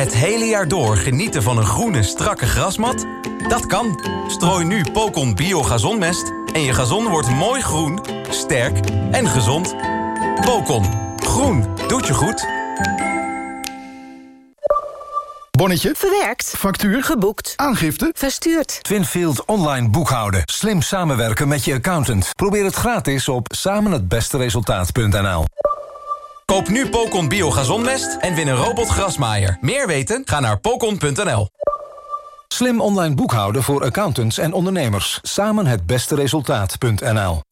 Het hele jaar door genieten van een groene, strakke grasmat? Dat kan. Strooi nu Pocon Bio Gazonmest en je gazon wordt mooi groen, sterk en gezond. Pocon. Groen. Doet je goed. Bonnetje? Verwerkt. Factuur? Geboekt. Aangifte? Verstuurd. Twinfield online boekhouden. Slim samenwerken met je accountant. Probeer het gratis op samenhetbesteresultaat.nl Koop nu Pocon Bio Gazonmest en win een robotgrasmaaier. Meer weten? Ga naar pocon.nl. Slim online boekhouden voor accountants en ondernemers. Samen het beste resultaat.nl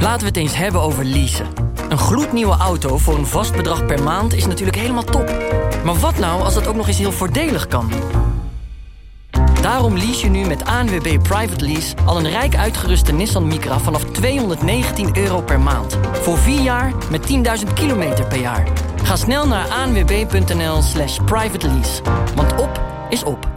Laten we het eens hebben over leasen. Een gloednieuwe auto voor een vast bedrag per maand is natuurlijk helemaal top. Maar wat nou als dat ook nog eens heel voordelig kan? Daarom lease je nu met ANWB Private Lease al een rijk uitgeruste Nissan Micra vanaf 219 euro per maand. Voor 4 jaar met 10.000 kilometer per jaar. Ga snel naar anwb.nl slash private lease. Want op is op.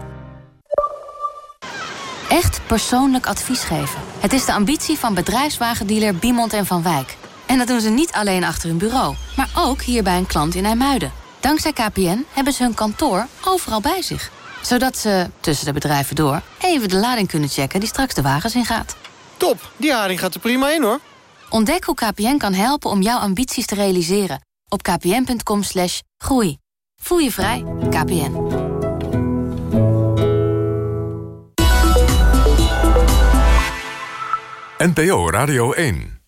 Echt persoonlijk advies geven. Het is de ambitie van bedrijfswagendealer Biemond en Van Wijk. En dat doen ze niet alleen achter hun bureau, maar ook hier bij een klant in IJmuiden. Dankzij KPN hebben ze hun kantoor overal bij zich. Zodat ze, tussen de bedrijven door, even de lading kunnen checken die straks de wagens ingaat. Top, die haring gaat er prima in hoor. Ontdek hoe KPN kan helpen om jouw ambities te realiseren. Op kpn.com slash groei. Voel je vrij, KPN. NPO Radio 1